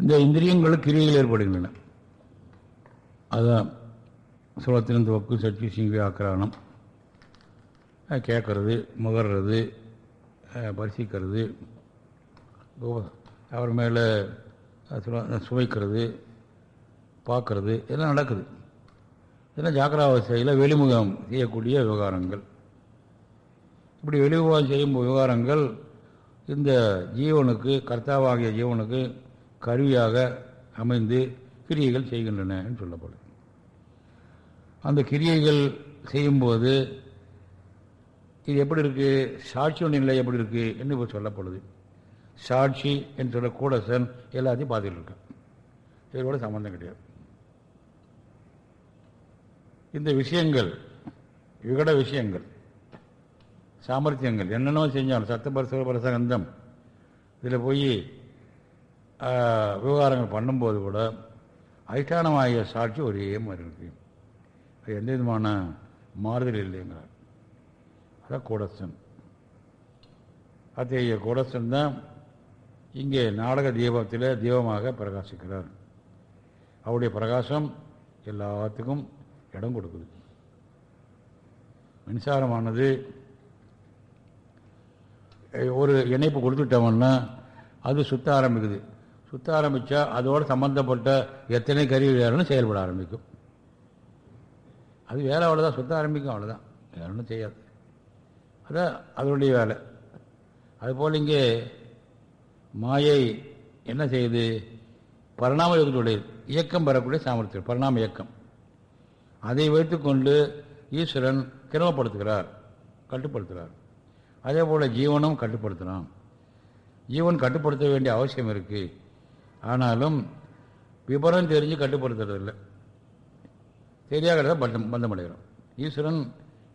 இந்த இந்திரியங்களும் கிரியைகள் ஏற்படுகின்றன. அதுதான் சுலத்திலிருந்து வக்கு சக்தி சிங்கி ஆக்கிரானம் கேட்கறது முகர்றது பரிசிக்கிறது அவர் மேலே சுவைக்கிறது பார்க்கறது இதெல்லாம் நடக்குது. இதெல்லாம் ஜாக்கிராவசையில் வெளிமுகம் செய்யக்கூடிய விவகாரங்கள். இப்படி வெளிமுகம் செய்யும் விவகாரங்கள் இந்த ஜீவனுக்கு கர்த்தாவாகிய ஜீவனுக்கு கருவியாக அமைந்து கிரியைகள் செய்கின்றன என்று சொல்லப்படும். அந்த கிரியைகள் செய்யும்போது இது எப்படி இருக்குது சாட்சியோட நிலை எப்படி இருக்குது என்று இப்போ சொல்லப்படுது. சாட்சி என்று சொல்ல கூடசன் எல்லாத்தையும் பார்த்துட்டு இருக்கான். இதோட சம்மந்தம் கிடையாது. இந்த விஷயங்கள் விகட விஷயங்கள் சாமர்த்தியங்கள் என்னென்னோ செஞ்சாலும் சத்தபர பிரசகந்தம் இதில் போய் விவகாரங்கள் பண்ணும்போது கூட அதிஷ்டானமாகிய சாட்சி ஒரே மாதிரி இருக்கு. அது எந்த விதமான மாறுதல் இல்லைங்கிறார். அதான் கூடசன் அத்தகைய கூடசன் தான் இங்கே நாடக தீபத்தில் தீபமாக பிரகாசிக்கிறார். அவருடைய பிரகாசம் எல்லாத்துக்கும் இடம் கொடுக்குது. மின்சாரமானது ஒரு இணைப்பு கொடுத்துட்டோம்னா அது சுத்த ஆரம்பிக்குது. சுத்த ஆரம்பித்தா அதோடு சம்மந்தப்பட்ட எத்தனை கருவிகளும் செயல்பட ஆரம்பிக்கும். அது வேலை அவ்வளோதான் சுத்த ஆரம்பிக்கும் அவ்வளோதான் வேற ஒன்றும் செய்யாது. அதான் அதனுடைய வேலை. அதுபோல் இங்கே மாயை என்ன செய்யுது? பரிணாம யோகத்துடைய இயக்கம் பெறக்கூடிய சாமர்த்தியம் பரிணாம இயக்கம். அதை வைத்துக்கொண்டு ஈஸ்வரன் கிரமப்படுத்துகிறார் கட்டுப்படுத்துகிறார். அதே போல் ஜீவனும் கட்டுப்படுத்தினான் ஜீவன் கட்டுப்படுத்த வேண்டிய அவசியம் இருக்குது ஆனாலும் விபரம் தெரிஞ்சு கட்டுப்படுத்துறதில்லை. தெரியாத பந்தம் பந்தமடைகிறோம். ஈஸ்வரன்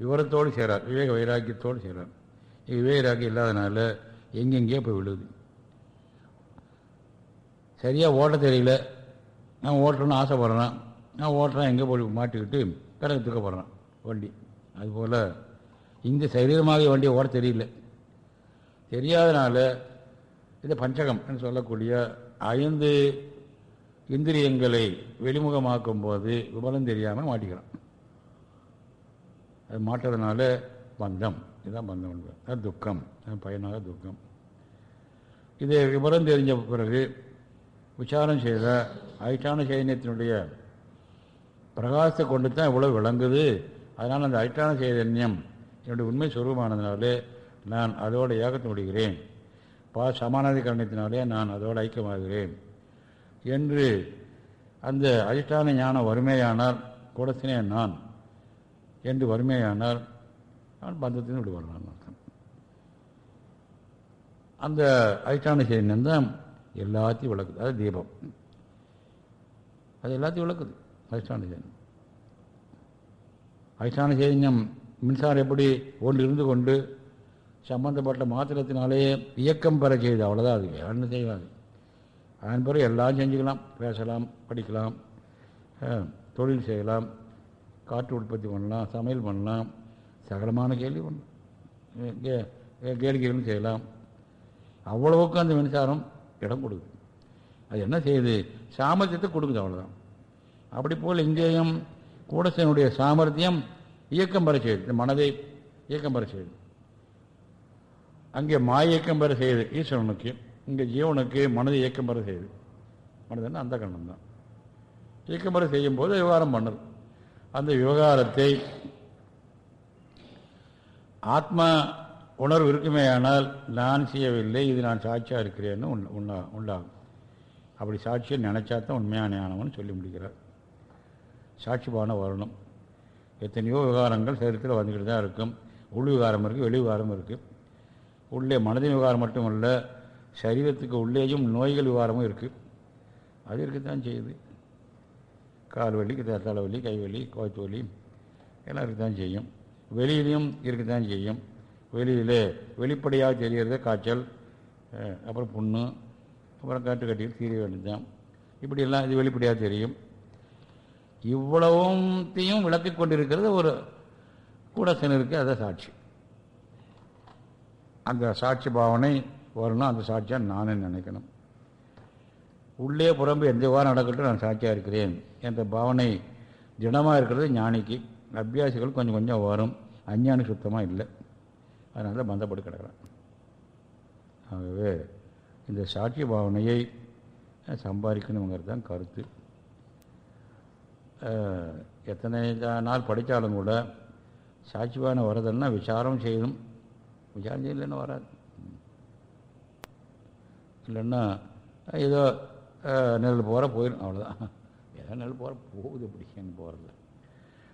விவரத்தோடு செய்கிறார் விவேக வைராக்கியத்தோடு செய்கிறார் விவேகராக்கியம் இல்லாதனால எங்கெங்கேயோ போய் விழுது சரியாக ஓட்ட தெரியல. நான் ஓட்டணும்னு ஆசைப்படுறேன். நான் ஓட்டுறேன் எங்கே போய் மாட்டிக்கிட்டு கடை தூக்கப்படுறேன் போடுறான் வண்டி. அதுபோல் இந்த சரீரமாக வண்டியை ஓட தெரியல. தெரியாதனால இந்த பஞ்சகம் என்று சொல்லக்கூடிய ஐந்து இந்திரியங்களை வெளிமுகமாக்கும் போது விபலம் தெரியாமல் மாட்டிக்கிறான் அது மாட்டதுனால பந்தம். இதுதான் பந்தம் அது துக்கம். பயனாக துக்கம். இது விபரம் தெரிஞ்ச பிறகு விசாரம் செய்த ஐட்டான சைதன்யத்தினுடைய பிரகாசத்தை கொண்டு தான் இவ்வளோ விளங்குது. அதனால் அந்த ஐட்டான சைதன்யம் என்னுடைய உண்மை சுரூபமானதுனாலே நான் அதோட ஏகத்தை முடிகிறேன் பா சமானாதிகரணத்தினாலே நான் அதோடு ஐக்கியமாகிறேன். என்று அந்த அதிஷ்டான ஞானம் வறுமையானால் கூடத்தினே நான். என்று வறுமையானால் நான் பந்தத்தின் விடுவான் அர்த்தம். அந்த அதிஷ்டான சைதன்யம் தான் எல்லாத்தையும் விளக்குது. அது தீபம். அது எல்லாத்தையும் விளக்குது அதிஷ்டான சைதன்யம் அதிஷ்டான சைதன்யம் மின்சாரம் எப்படி ஒன்று இருந்து கொண்டு சம்பந்தப்பட்ட மாத்திரத்தினாலே இயக்கம் பெற செய்யுது அவ்வளோதான் அது. வேறு செய்வாங்க அதன் பிறகு எல்லாம் செஞ்சுக்கலாம். பேசலாம் படிக்கலாம் தொழில் செய்யலாம் காற்று உற்பத்தி பண்ணலாம் சமையல் பண்ணலாம் சகலமான கேள்வி பண்ணலாம். கேளிக்கைகளும் செய்யலாம். அவ்வளவுக்கு அந்த மின்சாரம் இடம் கொடுக்குது. அது என்ன செய்யுது? சாமர்த்தியத்தை கொடுக்குது அவ்வளோதான் அப்படி போல் இங்கேயும் கூடசனுடைய சாமர்த்தியம் இயக்கம் பெற செய்யுது. மனதை இயக்கம் பெற செய்யுது. அங்கே மாய இயக்கம் பெற செய்யுது ஈஸ்வரனுக்கு இங்கே ஜீவனுக்கு மனதை இயக்கம் பெற செய்யுது மனதுன்னா அந்த கண்ணம் தான். இயக்கம் பெற செய்யும் போது விவகாரம் பண்ணுது. அந்த விவகாரத்தை ஆத்மா உணர்வு இருக்குமே ஆனால் நான் செய்யவில்லை இது நான் சாட்சியாக இருக்கிறேன்னு உண்டா உண்டாகும். அப்படி சாட்சியை நினச்சா தான் உண்மையான ஞானம்னு சொல்லி முடிக்கிறார். சாட்சி பான வரணும். எத்தனையோ விவகாரங்கள் சரித்தில் வந்துக்கிட்டு தான் இருக்கும். உள் விவகாரம் இருக்குது வெளி விவகாரம் இருக்குது உள்ளே மனதின் விவகாரம் மட்டுமல்ல சரீரத்துக்கு உள்ளேயும் நோய்கள் விவகாரமும் இருக்குது அது இருக்கத்தான் செய்யுது. கால் வலி தலைவலி கைவலி கோத்து வலி எல்லாம் இருக்கத்தான் செய்யும். வெளியிலையும் இருக்கத்தான் செய்யும். வெளியில் வெளிப்படையாக தெரிகிறது காய்ச்சல் அப்புறம் புண்ணு அப்புறம் காட்டு கட்டியில் தீர வேண்டியதுதான். இப்படியெல்லாம் இது வெளிப்படையாக தெரியும். இவ்வளவுத்தையும் விளக்கி கொண்டிருக்கிறது ஒரு கூடசனருக்கு அதை சாட்சி. அந்த சாட்சி பாவனை வரணும் அந்த சாட்சியாக நானே நினைக்கணும். உள்ளே புறம்பு எந்த வாரம் நடக்கட்டும் நான் சாட்சியாக இருக்கிறேன். என்ற பாவனை திடமாக இருக்கிறது ஞானிக்கு. அபியாசிகள் கொஞ்சம் கொஞ்சம் வரும். அஞ்ஞானி சுத்தமாக இல்லை. அதனால் பந்தப்பட்டு கிடக்கிறான். ஆகவே இந்த சாட்சி பாவனையை சம்பாதிக்கணுங்கிறது தான் கருத்து எத்தனை நாள் படித்தாலும் கூட சாட்சிபாவனை வரதெல்லாம் விசாரம் செய்யணும். விசாரம் செய்யலைன்னா வராது. இல்லைன்னா ஏதோ நெல் போகிற போயிடும் அவ்வளோதான் ஏதோ நெல் போகிற போகுது அப்படி எங்கே போகிறது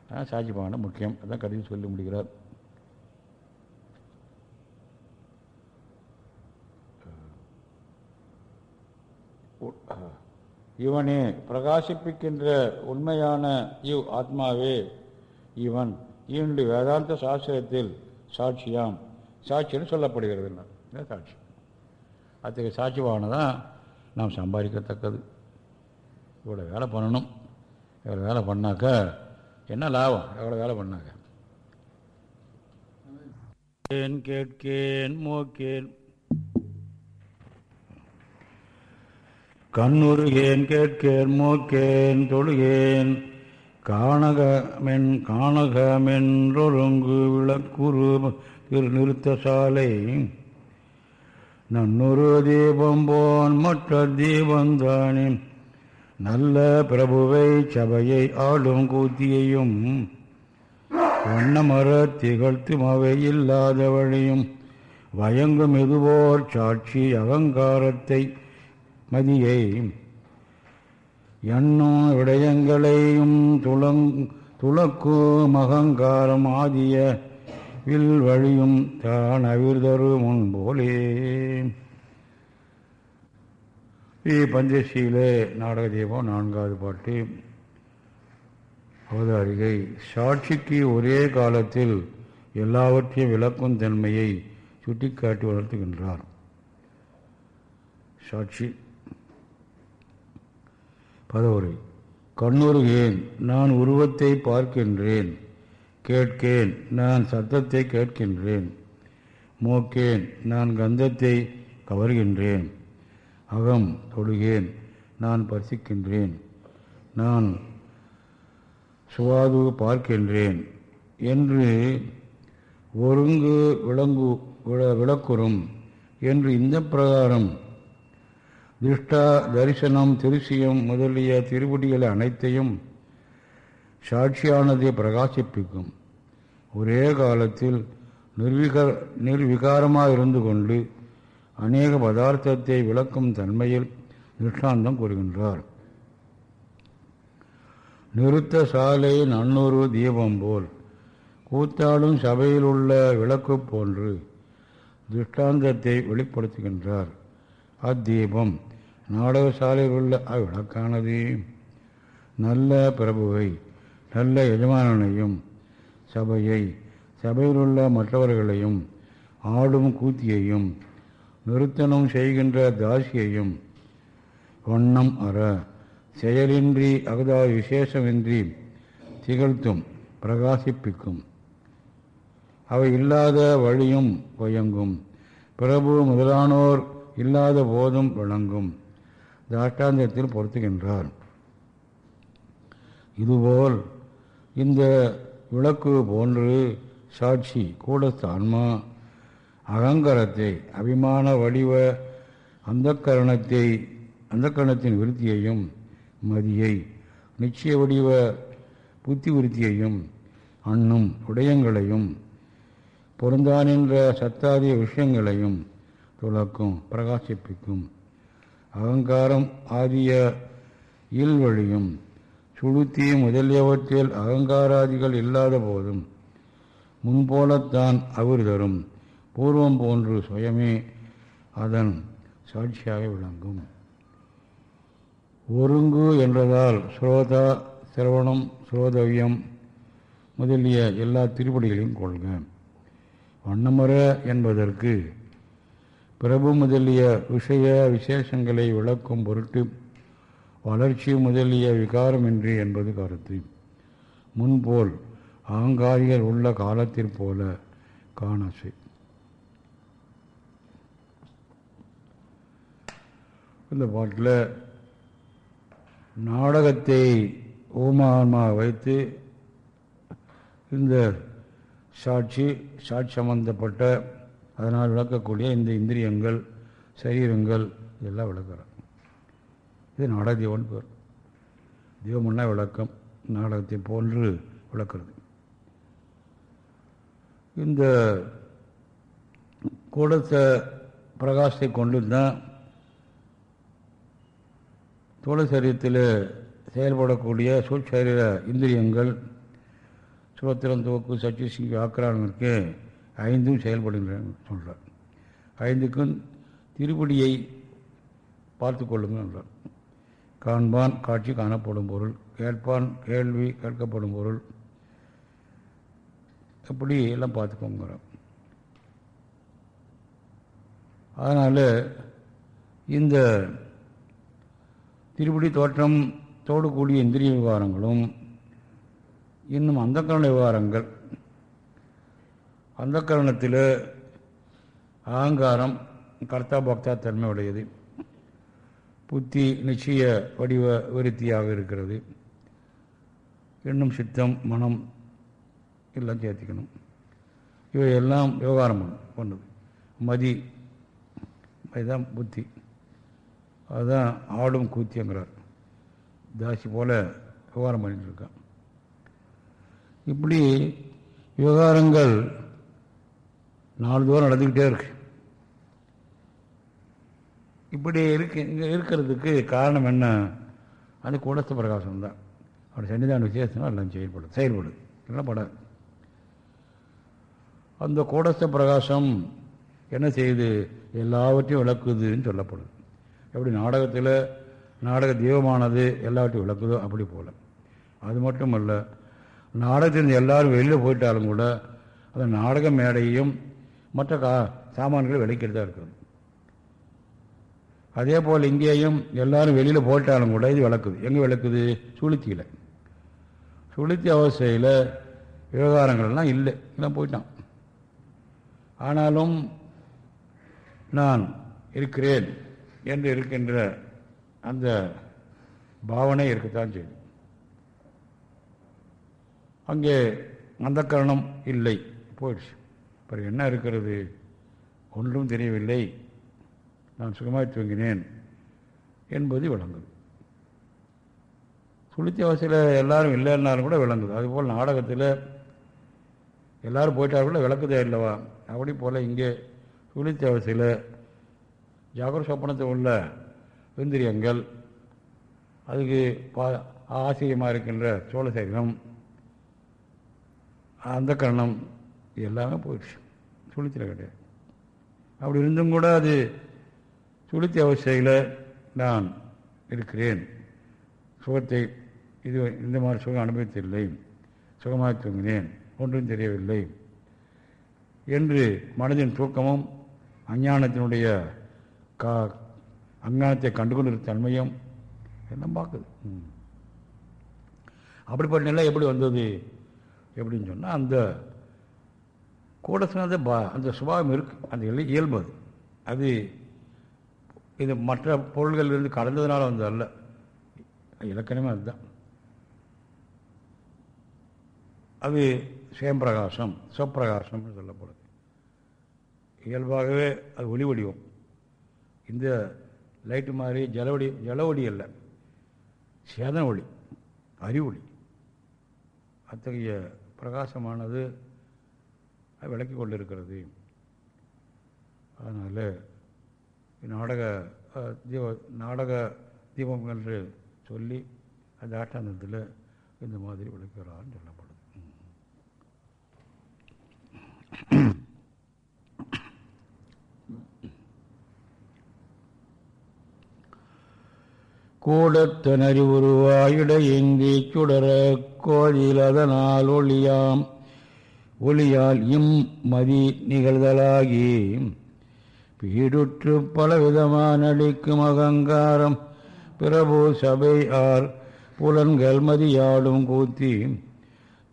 ஆனால் சாட்சி பாவனை முக்கியம். அதான் கடைசி சொல்லி முடிகிறார் இவனே பிரகாசிப்பிக்கின்ற உண்மையான இவ் ஆத்மாவே இவன். இவனுடைய வேதாந்த சாஸ்திரத்தில் சாட்சியாம். சாட்சின்னு சொல்லப்படுகிறது இதுதான் சாட்சி? அத்தகைய சாட்சி பாவனை தான் நாம் சம்பாதிக்கத்தக்கது. இவ்வளோ வேலை பண்ணணும். இவ்வளோ வேலை பண்ணாக்க என்ன லாபம்? எவ்வளோ வேலை பண்ணாக்க? கேட்கேன் மோக்கேன். கண்ணுருகேன் கேட்கேன் மோக்கேன் தொழுகேன். காணகமென் காணகமென்றொருங்கு விளக்குரு இரு நிறுத்த சாலை. நன்னொரு தீபம் போன் மற்ற தீபந்தானே நல்ல பிரபுவை சபையை ஆளும் கூத்தியையும். வண்ணமர திகழ்த்தும் அவை இல்லாத வழியும். வயங்கும் எதுவோர் சாட்சி அகங்காரத்தை மதியை. எண்ணும் விடயங்களையும் துளங் துளக்கும் அகங்காரம் ஆதிய வில் வழியும் தான் அவிர்தரு முன்போலே. ஸ்ரீ நாடக தீபம் நான்காவது பாட்டு. அவதாரிகை சாட்சிக்கு ஒரே காலத்தில் எல்லாவற்றையும் விளக்கும் தன்மையை சுட்டிக்காட்டி வளர்த்துகின்றார். சாட்சி. பதவுரை. கண்ணுருகேன் நான் உருவத்தை பார்க்கின்றேன். கேட்கேன் நான் சத்தத்தை கேட்கின்றேன். மோக்கேன் நான் கந்தத்தை கவர்கின்றேன். அகம் தொழுகேன் நான் பசிக்கின்றேன். நான் சுவாது பார்க்கின்றேன். என்று ஒருங்கு விளங்கு விள- விளக்குறும். என்று இந்த பிரகாரம் திருஷ்டா தரிசனம் திருசியம் முதலிய திருப்படிகள் அனைத்தையும் சாட்சியானதை பிரகாசிப்பிக்கும். ஒரே காலத்தில் நிர்விகார நிர்விகாரமாக இருந்து கொண்டு அநேக பதார்த்தத்தை விளக்கும் தன்மையில் திருஷ்டாந்தம் கூறுகின்றார். நிறுத்த சாலை நன்னூறு தீபம் போல் கூத்தாடும் சபையில் உள்ள விளக்கு போன்று திருஷ்டாந்தத்தை வெளிப்படுத்துகின்றார். அத்தீபம் நாடக சாலையில் உள்ள அவ்விளக்கானது. நல்ல பிரபுவை நல்ல எஜமானனையும் சபையை சபையில் உள்ள மற்றவர்களையும் ஆடும் கூத்தியையும் நிறுத்தனம் செய்கின்ற தாசியையும் வண்ணம் அற செயலின்றி அகதா விசேஷமின்றி திகழ்த்தும் பிரகாசிப்பிக்கும். அவை இல்லாத வழியும் கொயங்கும் பிரபு முதலானோர் இல்லாத போதும் விளங்கும் தாஷ்டாந்தத்தில் பொருத்துகின்றார். இதுபோல் இந்த விளக்கு போன்று சாட்சி கூடஸ்த ஆன்மா அகங்காரத்தை அபிமான வடிவ அந்த கரணத்தை அந்த கரணத்தின் விருத்தியையும் மதியை நிச்சய வடிவ புத்தி விருத்தியையும் அண்ணும் விடயங்களையும் பொருந்தானின்ற சத்தாதிய விஷயங்களையும் துளக்கும் பிரகாசிப்பிக்கும். அகங்காரம் ஆதிய இல்வழியும் சுளுத்தி முதலியவற்றில் அகங்காராதிகள் இல்லாத போதும் முன்போலத்தான் அவர் தரும் பூர்வம் போன்று சுயமே அதன் சாட்சியாக விளங்கும். ஒருங்கு என்றதால் ஸ்ரோதா சிரவணம் ஸ்ரோதவியம் முதலிய எல்லா திருப்படிகளையும் கொள்க. வண்ணமர என்பதற்கு பிரபு முதலிய விஷய விசேஷங்களை விளக்கும் பொருட்டு வளர்ச்சி முதலிய விகாரமின்றி என்பது கருத்து. முன்போல் ஆங்காரிகள் உள்ள காலத்திற்போல காணசை. இந்த பாட்டில் நாடகத்தை ஓமானமாக வைத்து இந்த சாட்சி சாட்சி சம்பந்தப்பட்ட அதனால் விளக்கக்கூடிய இந்த இந்திரியங்கள் சரீரங்கள் இதெல்லாம் விளக்குறோம் இது நாடக பேர். தீபம்னா விளக்கம் நாடகத்தை போன்று விளக்கிறது. இந்த கூடத்த பிரகாசத்தை கொண்டு தான் தோழ சரீரத்தில் செயல்படக்கூடிய சூழ்சரீர இந்திரியங்கள் சுபத்திரம் துவக்கு சச்சி சிங் ஆக்கிரானங்களுக்கு ஐந்தும் செயல்படுகின்றன சொல்கிறார் ஐந்துக்கும் திருப்படியை பார்த்து கொள்ளுங்கள் என்றார். காண்பான் காட்சி காணப்படும் பொருள். கேட்பான் கேள்வி கேட்கப்படும் பொருள். அப்படி எல்லாம் பார்த்துக்கோங்கிறோம். அதனால் இந்த திருப்படி தோற்றம் தோடு கூடிய இந்திரிய விவகாரங்களும் இன்னும் அந்த கரண விவகாரங்கள் அந்த கரணத்தில் அகங்காரம் கர்த்தா பக்தா தன்மை உடையது புத்தி நிச்சய வடிவ விருத்தியாக இருக்கிறது. இன்னும் சித்தம் மனம் எல்லாம் சேர்த்திக்கணும். இவை எல்லாம் விவகாரம் பண்ணுது மதி அதுதான் புத்தி. அதுதான் ஆடும் கூத்தியங்கிறார். தாசி போல் விவகாரம் பண்ணிட்டு இருக்கான். இப்படி விவகாரங்கள் நாலு தூரம் நடந்துக்கிட்டே இருக்கு. இப்படி இருக்கு இங்கே இருக்கிறதுக்கு காரணம் என்ன? அது கூடஸ்த பிரகாசம் தான். அப்படி சன்னிதான விசேஷம் எல்லாம் செயல்படும் செயல்படும் எல்லாம் படாது. அந்த கூடஸ்த பிரகாசம் என்ன செய்யுது? எல்லாவற்றையும் விளக்குதுன்னு சொல்லப்படுது. எப்படி நாடகத்தில் நாடக தெய்வமானது எல்லாவற்றையும் விளக்குதோ அப்படி போல. அது மட்டும் அல்ல நாடகத்தில் எல்லாரும் வெளியில் போயிட்டாலும் கூட அந்த நாடக மேடையும் மற்ற கா சாமான்களை விளக்கிட்டு தான் இருக்குது அதே போல் இங்கேயும் எல்லாரும் வெளியில் போட்டாலும் கூட இது விளக்குது. எங்கே விளக்குது? சுளுத்தியில் சுளுத்தி அவஸ்தையில் விவகாரங்கள்லாம் இல்லை. எல்லாம் போயிட்டான். ஆனாலும் நான் இருக்கிறேன் என்று இருக்கின்ற அந்த பாவனை இருக்கத்தான் செய்யும். அங்கே அந்த கரணம் இல்லை. போயிடுச்சு. அப்புறம் என்ன இருக்கிறது? ஒன்றும் தெரியவில்லை. நான் சுகமாய் தூங்கினேன் என்பது விளங்குது சுளுத்தி அவசியில் எல்லாரும் இல்லைன்னாலும் கூட விளங்குது. அதுபோல் நாடகத்தில் எல்லாரும் போயிட்டாலும் கூட விளக்குதே இல்லவா அப்படி போல் இங்கே சுளுத்தி அவசியில் ஜாகர சொப்பனத்தில் உள்ள இந்திரியங்கள் அதுக்கு பா ஆசிரியமாக இருக்கின்ற சோழ சரீரம் அந்த கரணம் எல்லாமே போயிடுச்சு. சுளுத்தியில் கிடையாது. அப்படி இருந்தும் கூட அது சுளுத்தி அவஸ்தையில் நான் இருக்கிறேன். சுகத்தை இது இந்த மாதிரி சுகம் அனுபவித்தில்லை. சுகமாக தூங்கினேன். ஒன்றும் தெரியவில்லை. என்று மனதின் தூக்கமும் அஞ்ஞானத்தினுடைய கா அஞ்ஞானத்தை கண்டுகொண்டிரு தன்மையும் எல்லாம் பார்க்குது. அப்படிப்பட்ட நிலை எப்படி வந்தது எப்படின்னு சொன்னால் அந்த கூட சொன்னது பா அந்த சுபாவம் இருக்குது அந்த இயல்பு அது. அது இது மற்ற பொருள்களிலிருந்து கடந்ததுனால வந்தது அல்ல இலக்கணமே அதுதான். அது சுயம்பிரகாசம் சுவப்பிரகாசம்னு சொல்லப்படுது. இயல்பாகவே அது ஒளி வடிவம். இந்த லைட்டு மாதிரி ஜலவடி ஜலவடி அல்ல. சேதன ஒளி அறிவொளி. அத்தகைய பிரகாசமானது விளக்கி கொண்டிருக்கிறது. அதனால் நாடக தீப நாடக தீபம் என்று சொல்லி அந்த ஆட்டாந்தத்தில் இந்த மாதிரி விளக்கிறான்னு சொல்லப்படுது. கூடத்தனறி உருவாயிடையேந்தி சுடர கோயில் அதனால் ஒளியாம். ஒளியால் இம் மதி நிகழ்தலாகி பீடுற்று பலவிதமான அளிக்கும் அகங்காரம். பிரபு சபை ஆர் புலன்கள் மதியாடும் கூத்தி.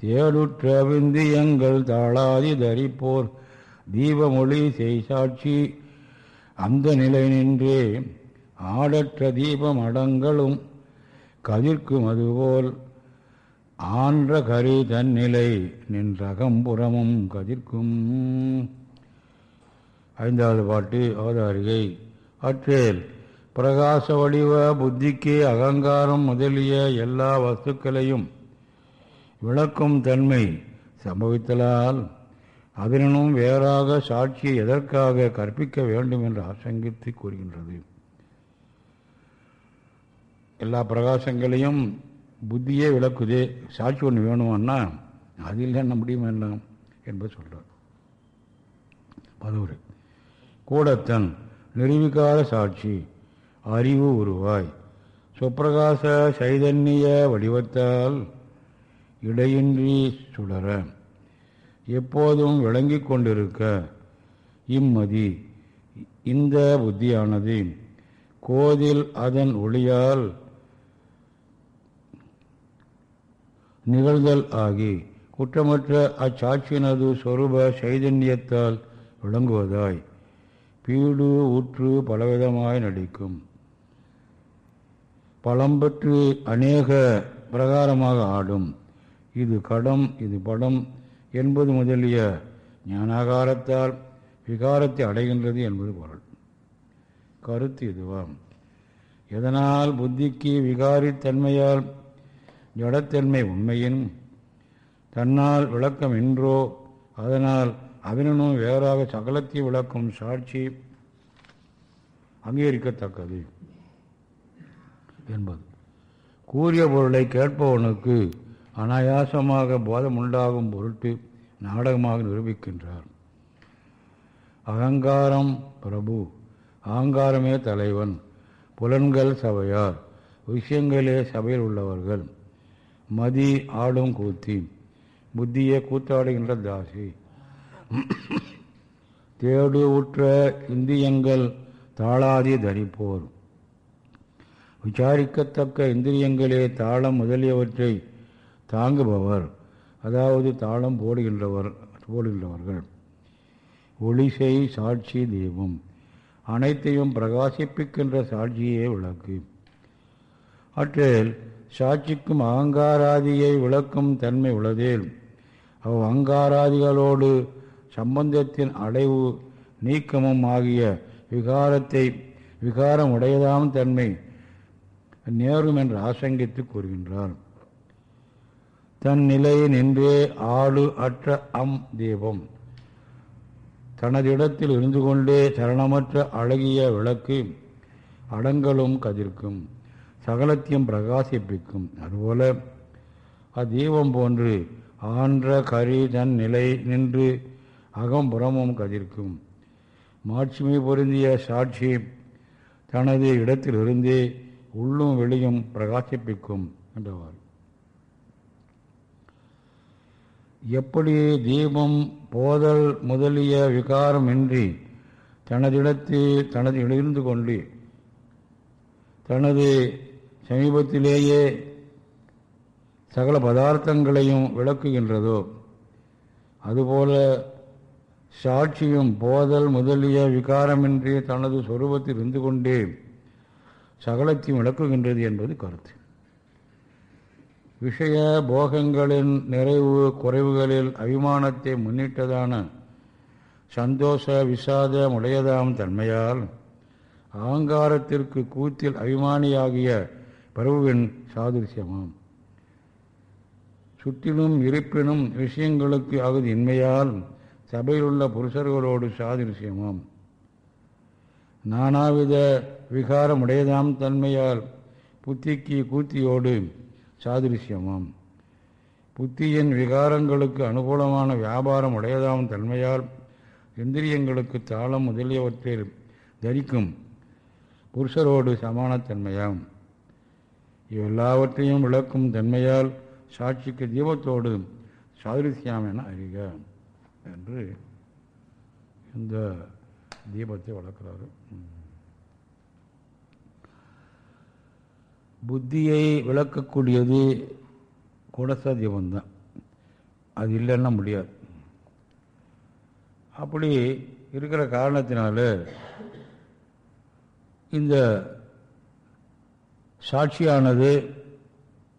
தேடுற்ற விந்தியங்கள் தாளாதி தரிப்போர். தீபமொழி செய் சாட்சி அந்த நிலை நின்றே. ஆடற்ற தீபம் அடங்களும் கதிர்க்கும் அதுபோல். ஆன்ற கரி தன்னிலை நின்றகம்புறமும் கதிர்க்கும். ஐந்தாவது பாட்டு அவதாரிகை. அற்றேல் பிரகாச வடிவ புத்திக்கு அகங்காரம் முதலிய எல்லா வஸ்துக்களையும் விளக்கும் தன்மை சம்பவித்தலால் அதனும் வேறாக சாட்சியை எதற்காக கற்பிக்க வேண்டும் என்று ஆசங்கித்து கூறுகின்றது. எல்லா பிரகாசங்களையும் புத்தியே விளக்குதே. சாட்சி ஒன்று வேணுமான்னா அது என்ன முடியுமா எல்லாம் என்பது சொல்கிறார் பதவுரை. கூடத்தன் நிரூபிக்காத சாட்சி. அறிவு உருவாய். சுப்பிரகாச சைதன்ய வடிவத்தால் இடையின்றி சுடர. எப்போதும் விளங்கி கொண்டிருக்க. இம்மதி. இந்த புத்தியானது. கோதில் அதன் ஒளியால் நிகழ்தல் ஆகி குற்றமற்ற அச்சாட்சியினது சொரூப சைதன்யத்தால் விளங்குவதாய். பீடு ஊற்று பலவிதமாய் நடிக்கும். பழம்பற்று அநேக பிரகாரமாக ஆடும். இது கடம் இது படம் என்பது முதலிய ஞானாகாரத்தால் விகாரத்தை அடைகின்றது என்பது பொருள். கருத்து இதுவாம் எதனால் புத்திக்கு விகாரித்தன்மையால் ஜடத்தன்மை உண்மையின்? தன்னால் விளக்கம் இன்றோ அதனால் அதனும் வேறாக சகலத்தை விளக்கும் சாட்சி அங்கீகரிக்கத்தக்கது என்பது. கூறிய பொருளை கேட்பவனுக்கு அனாயாசமாக போதம் உண்டாகும் பொருட்டு நாடகமாக நிரூபிக்கின்றார். அகங்காரம் பிரபு அகங்காரமே தலைவன் புலன்கள் சபையார் விஷயங்களே சபையில் உள்ளவர்கள். மதி ஆடும் கூத்தி புத்தியே கூத்தாடுகின்ற தாசி தேடு உற்ற இந்தியங்கள் தாளாதி தரிப்போர் விசாரிக்கத்தக்க இந்திரியங்களே தாளம் முதலியவற்றை தாங்குபவர் அதாவது தாளம் போடுகின்றவர் போடுகின்றவர்கள். ஒளிசை சாட்சி தெய்வம் அனைத்தையும் பிரகாசிப்பிக்கின்ற சாட்சியே விளக்கு. அற்றில் சாட்சிக்கும் அகங்காராதியை விளக்கும் தன்மை உள்ளதேல் அவ் அங்காராதிகளோடு சம்பந்தத்தின் அடைவு நீக்கமும் ஆகிய விகாரத்தை விகாரம் உடையதான தன்மை நேரும் என்று ஆசங்கித்து கூறுகின்றார். தன் நிலையை நின்றே ஆளு அற்ற அம் தீபம். தனது இடத்தில் இருந்து கொண்டே சரணமற்ற அழகிய விளக்கு அடங்கலும் கதிர்க்கும் சகலத்தையும் பிரகாசிப்பிக்கும். அதுபோல அத்தீபம் போன்று ஆன்ற கரி தன் நிலை நின்று அகம் பிரமம் கதிர்க்கும். மாட்சிமை பொருந்திய சாட்சி தனது இடத்திலிருந்தே உள்ளும் வெளியும் பிரகாசிப்பிக்கும் என்றவாறு எப்படி தீபம் போதல் முதலிய விகாரமின்றி தனதிடத்தில் தனது இருந்து கொண்டு தனது சமீபத்திலேயே சகல பதார்த்தங்களையும் விளக்குகின்றதோ அதுபோல சாட்சியும் போதல் முதலிய விகாரமின்றி தனது சொரூபத்தில் இருந்து கொண்டே சகலத்தையும் விளக்குகின்றது என்பது கருத்து. விஷய போகங்களின் நிறைவு குறைவுகளில் அபிமானத்தை முன்னிட்டதான சந்தோஷ விசாத உடையதாம் தன்மையால் ஆங்காரத்திற்கு கூத்தில் அபிமானியாகிய பிரபுவின் சாதுரிசியமாம் சுற்றிலும் இருப்பினும் விஷயங்களுக்கு அகுதி இன்மையால் சபையில் உள்ள புருஷர்களோடு சாதிருசியமாம் நானாவித விகாரமுடையதாம் தன்மையால் புத்திக்கு கூத்தியோடு சாதிருசியமாம் புத்தியின் விகாரங்களுக்கு அனுகூலமான வியாபாரம் உடையதாம் தன்மையால் இந்திரியங்களுக்கு தாளம் முதலியவற்றில் தரிக்கும் புருஷரோடு சமானத்தன்மையாம் இவ்வெல்லாவற்றையும் விளக்கும் தன்மையால் சாட்சிக்கு தீபத்தோடு சாதிருசியாம் என அறிக. என்று இந்த தீபத்தை வளர்க்குறாரு. புத்தியை விளக்கக்கூடியது குடச தீபம்தான். அது இல்லைன்னா முடியாது. அப்படி இருக்கிற காரணத்தினால இந்த சாட்சியானது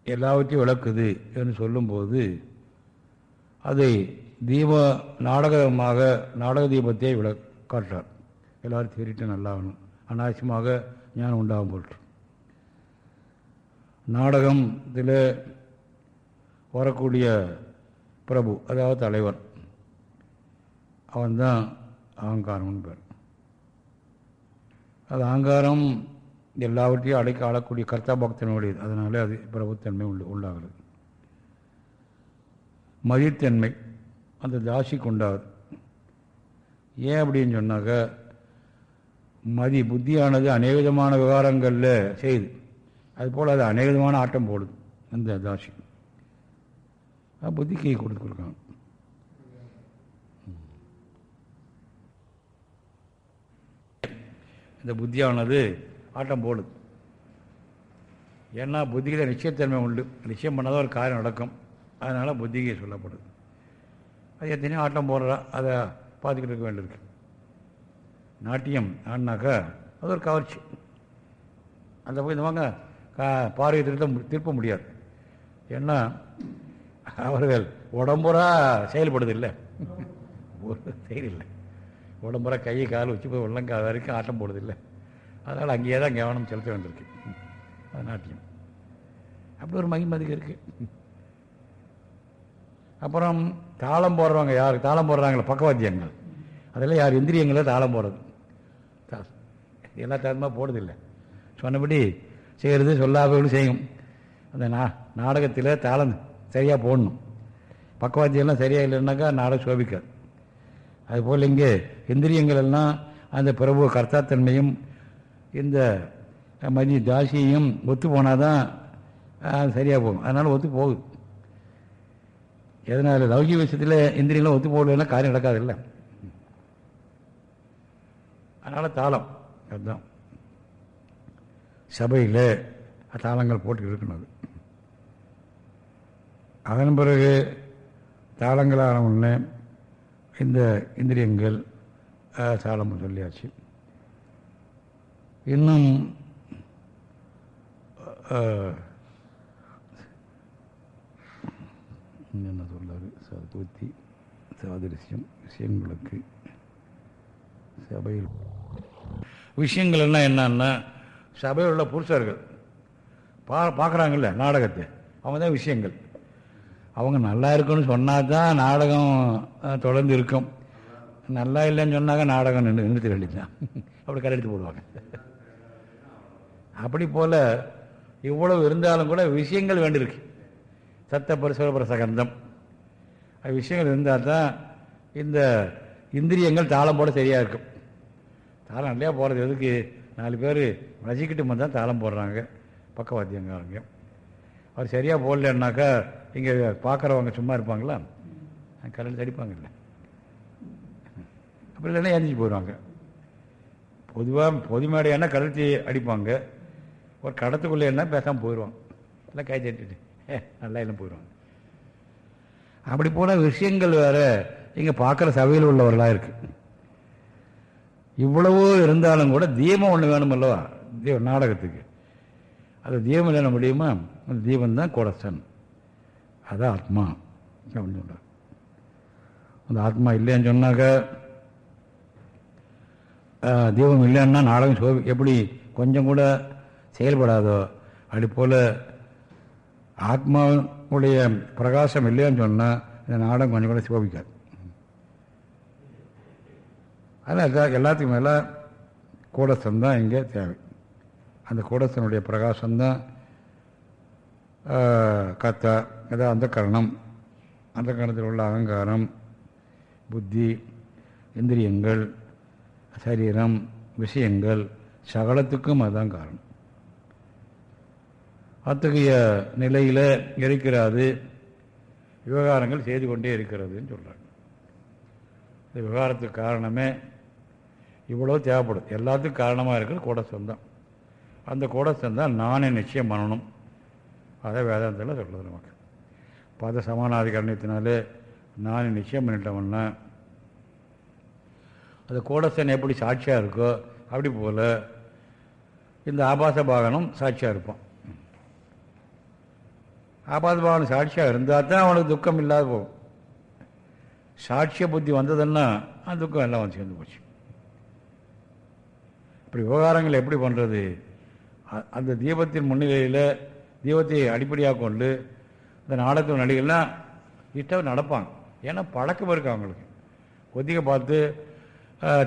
எல்லாவற்றையும் விளக்குது என்று சொல்லும்போது அதை தீப நாடகமாக நாடக தீபத்தை விள காட்டுறார் எல்லாரும் தேறிட்டு நல்லாகணும். அனாவசியமாக ஞானம் உண்டாகும் போட்டு நாடகம் இதில் வரக்கூடிய பிரபு அதாவது தலைவர் அவன்தான் அகங்காரம்னு பேர் அது அகங்காரம் எல்லாவற்றையும் அடைக்க ஆளக்கூடிய கர்த்தா பக்தனுடையது அதனால அது பிரபுத்தன்மை உள்ள உள்ளாகிறது மதித்தன்மை. அந்த தாசி கொண்டார். ஏன் அப்படின்னு சொன்னாக்க மதி புத்தியானது அநேக விதமான விவகாரங்களில் செய்யுது. அதுபோல் அது அநேக விதமான ஆட்டம் போடுது அந்த தாசி. புத்தி புத்திக்கு கொடுத்து கொடுக்காங்க இந்த புத்தியானது ஆட்டம் போடுது. ஏன்னா புத்திக்கு நிச்சயத்தன்மை உண்டு. நிச்சயம் பண்ணாதான் ஒரு காரியம் நடக்கும். அதனால் புத்திகை சொல்லப்படுது. அது எத்தனையோ ஆட்டம் போடுறா அதை பார்த்துக்கிட்டு இருக்க வேண்டியிருக்கு. நாட்டியம் ஆடினாக்கா அது ஒரு கவர்ச்சி. அந்த போய் இந்த வாங்க கா திருத்த திருப்ப முடியாது. ஏன்னா அவர்கள் உடம்புறா செயல்படுது இல்லை. ஒரு செயல் இல்லை. உடம்புற கை கால் வச்சு போய் உள்ளங்கால் வரைக்கும் ஆட்டம் போடுதில்லை அதனால் அங்கேயே தான் கவனம் செலுத்த வேண்டியிருக்கு. அது நாட்டியம். அப்படி ஒரு மகிமதிக்கு இருக்குது அப்புறம் தாளம் போடுறவங்க யார்? தாளம் போடுறாங்களே பக்கவாத்தியங்கள். அதெல்லாம் யார்? இந்திரியங்களே தாளம் போடுறது. எல்லா தகுந்தமாக போடுறதில்லை. சொன்னபடி செய்கிறது சொல்லாதவர்களும் செய்யும். அந்த நா நாடகத்தில் தாளம் சரியாக போடணும். பக்கவாத்தியெல்லாம் சரியாக இல்லைன்னாக்கா நாடகம் சோபிக்காது. அதுபோல் இங்கே இந்திரியங்கள் எல்லாம் அந்த பிரபு கர்த்தாத்தன்மையும் இந்த மதி தாசியையும் ஒத்து போனால் தான் சரியாக போகும். அதனால் ஒத்து போகுது எதனால்? லௌகிக விஷயத்தில் இந்திரியெல்லாம் ஒத்து போகலன்னா காரியம் நடக்காது இல்லை அதனால் தாளம். அதுதான். சபையில் தாளங்கள் போட்டு இருக்கணும் அது. அதன் பிறகு தாளங்களான ஒன்று இந்த இந்திரியங்கள் தாளம் சொல்லியாச்சு. இன்னும் என்ன சொல்கிறார் சதுர்த்தி சாதிருஷ்யம் விஷயங்களுக்கு சபையில். விஷயங்கள் எல்லாம் என்னன்னா சபையில் உள்ள புருஷர்கள் பா பார்க்குறாங்கல்ல நாடகத்தை. அவங்க தான் விஷயங்கள். அவங்க நல்லா இருக்குன்னு சொன்னால் தான் நாடகம் தொடர்ந்து இருக்கும். நல்லா இல்லைன்னு சொன்னாங்க நாடகம் நின்று நிறுத்த வேண்டியதுதான் அப்படி கரெடுத்து போடுவாங்க. அப்படி போல் இவ்வளவு இருந்தாலும் கூட விஷயங்கள் வேண்டியிருக்கு. சத்தப்பரு பரிசுர சகந்தம் அது விஷயங்கள் இருந்தால் தான் இந்த இந்திரியங்கள் தாளம் போட சரியாக இருக்கும். தாளம் இல்லையா போகிறது எதுக்கு? நாலு பேர் ரசிக்கிட்டு தான் தாளம் போடுறாங்க பக்கவாத்தியங்காரங்க. அவர் சரியாக போடலன்னாக்கா இங்கே பார்க்குறவங்க சும்மா இருப்பாங்களா? கரண்ட் தடிப்பாங்கல்ல அப்படி இல்லைன்னா எரிஞ்சு போயிடுவாங்க. பொதுவாக பொது மேடையானா கழுத்தி அடிப்பாங்க. ஒரு கடத்துக்குள்ளே என்ன பேசாமல் போயிடுவாங்க. எல்லாம் கை தட்டிட்டு. நல்லா எல்லாம் போயிடுவாங்க அப்படி போன விஷயங்கள் வேறு இங்கே பார்க்குற சபையில் உள்ளவர்களாக இருக்குது இவ்வளவோ இருந்தாலும் கூட தீபம் ஒன்று வேணும் அல்லவா? தீப நாடகத்துக்கு. அது தீபம் இல்லைன முடியுமா? அந்த தீபம் தான் அதான் ஆத்மா அப்படின்னு சொல்கிறார் அந்த ஆத்மா இல்லைன்னு சொன்னாக்க தீபம் இல்லைன்னா நாடகம் சோபி எப்படி கொஞ்சம் கூட செயல்படாதோ அப்படி போல் ஆத்மாவுடைய பிரகாசம் இல்லைன்னு சொன்னால் இந்த நாடகம் கொஞ்சம் கூட சோபிக்காது அதனால் எல்லாத்துக்கும் மேலே கூடசன் தான் இங்கே தேவை. அந்த கூடஸ்தனுடைய பிரகாசம்தான் கத்தா அதாவது அந்த கரணம் அந்த கரணத்தில் உள்ள அகங்காரம் புத்தி இந்திரியங்கள் சரீரம் விஷயங்கள் சகலத்துக்கும் அதுதான் காரணம். அத்தகைய நிலையில் இருக்கிறாது. விவகாரங்கள் செய்து கொண்டே இருக்கிறதுன்னு சொல்கிறாங்க இந்த விவகாரத்துக்கு காரணமே இவ்வளோ தேவைப்படும் எல்லாத்துக்கும் காரணமாக இருக்கிற கூடசம் அந்த கூடசம் நானே நிச்சயம் பண்ணணும். அதை வேதாந்தத்தில் சொல்கிறது நமக்கு. பத சமானாதிகரணத்தினாலே நானே நிச்சயம் பண்ணிட்டோம்னா அது கூடசன் எப்படி சாட்சியாக இருக்கோ அப்படி போல் இந்த ஆபாச பாகனும் சாட்சியாக இருப்பான். ஆபாதபாவனை சாட்சியாக இருந்தால் தான் அவனுக்கு துக்கம் இல்லாத போகும். சாட்சிய புத்தி வந்ததுன்னா அந்த துக்கம் எல்லாம் வந்து சேர்ந்து போச்சு. இப்படி விவகாரங்கள் எப்படி பண்ணுறது அந்த தீபத்தின் முன்னிலையில் தீபத்தை அடிப்படையாக கொண்டு இந்த நாடகத்தில் நடிகர்லாம் இஷ்டம் நடப்பாங்க. ஏன்னா பழக்கம் இருக்கு அவங்களுக்கு. ஒத்திகை பார்த்து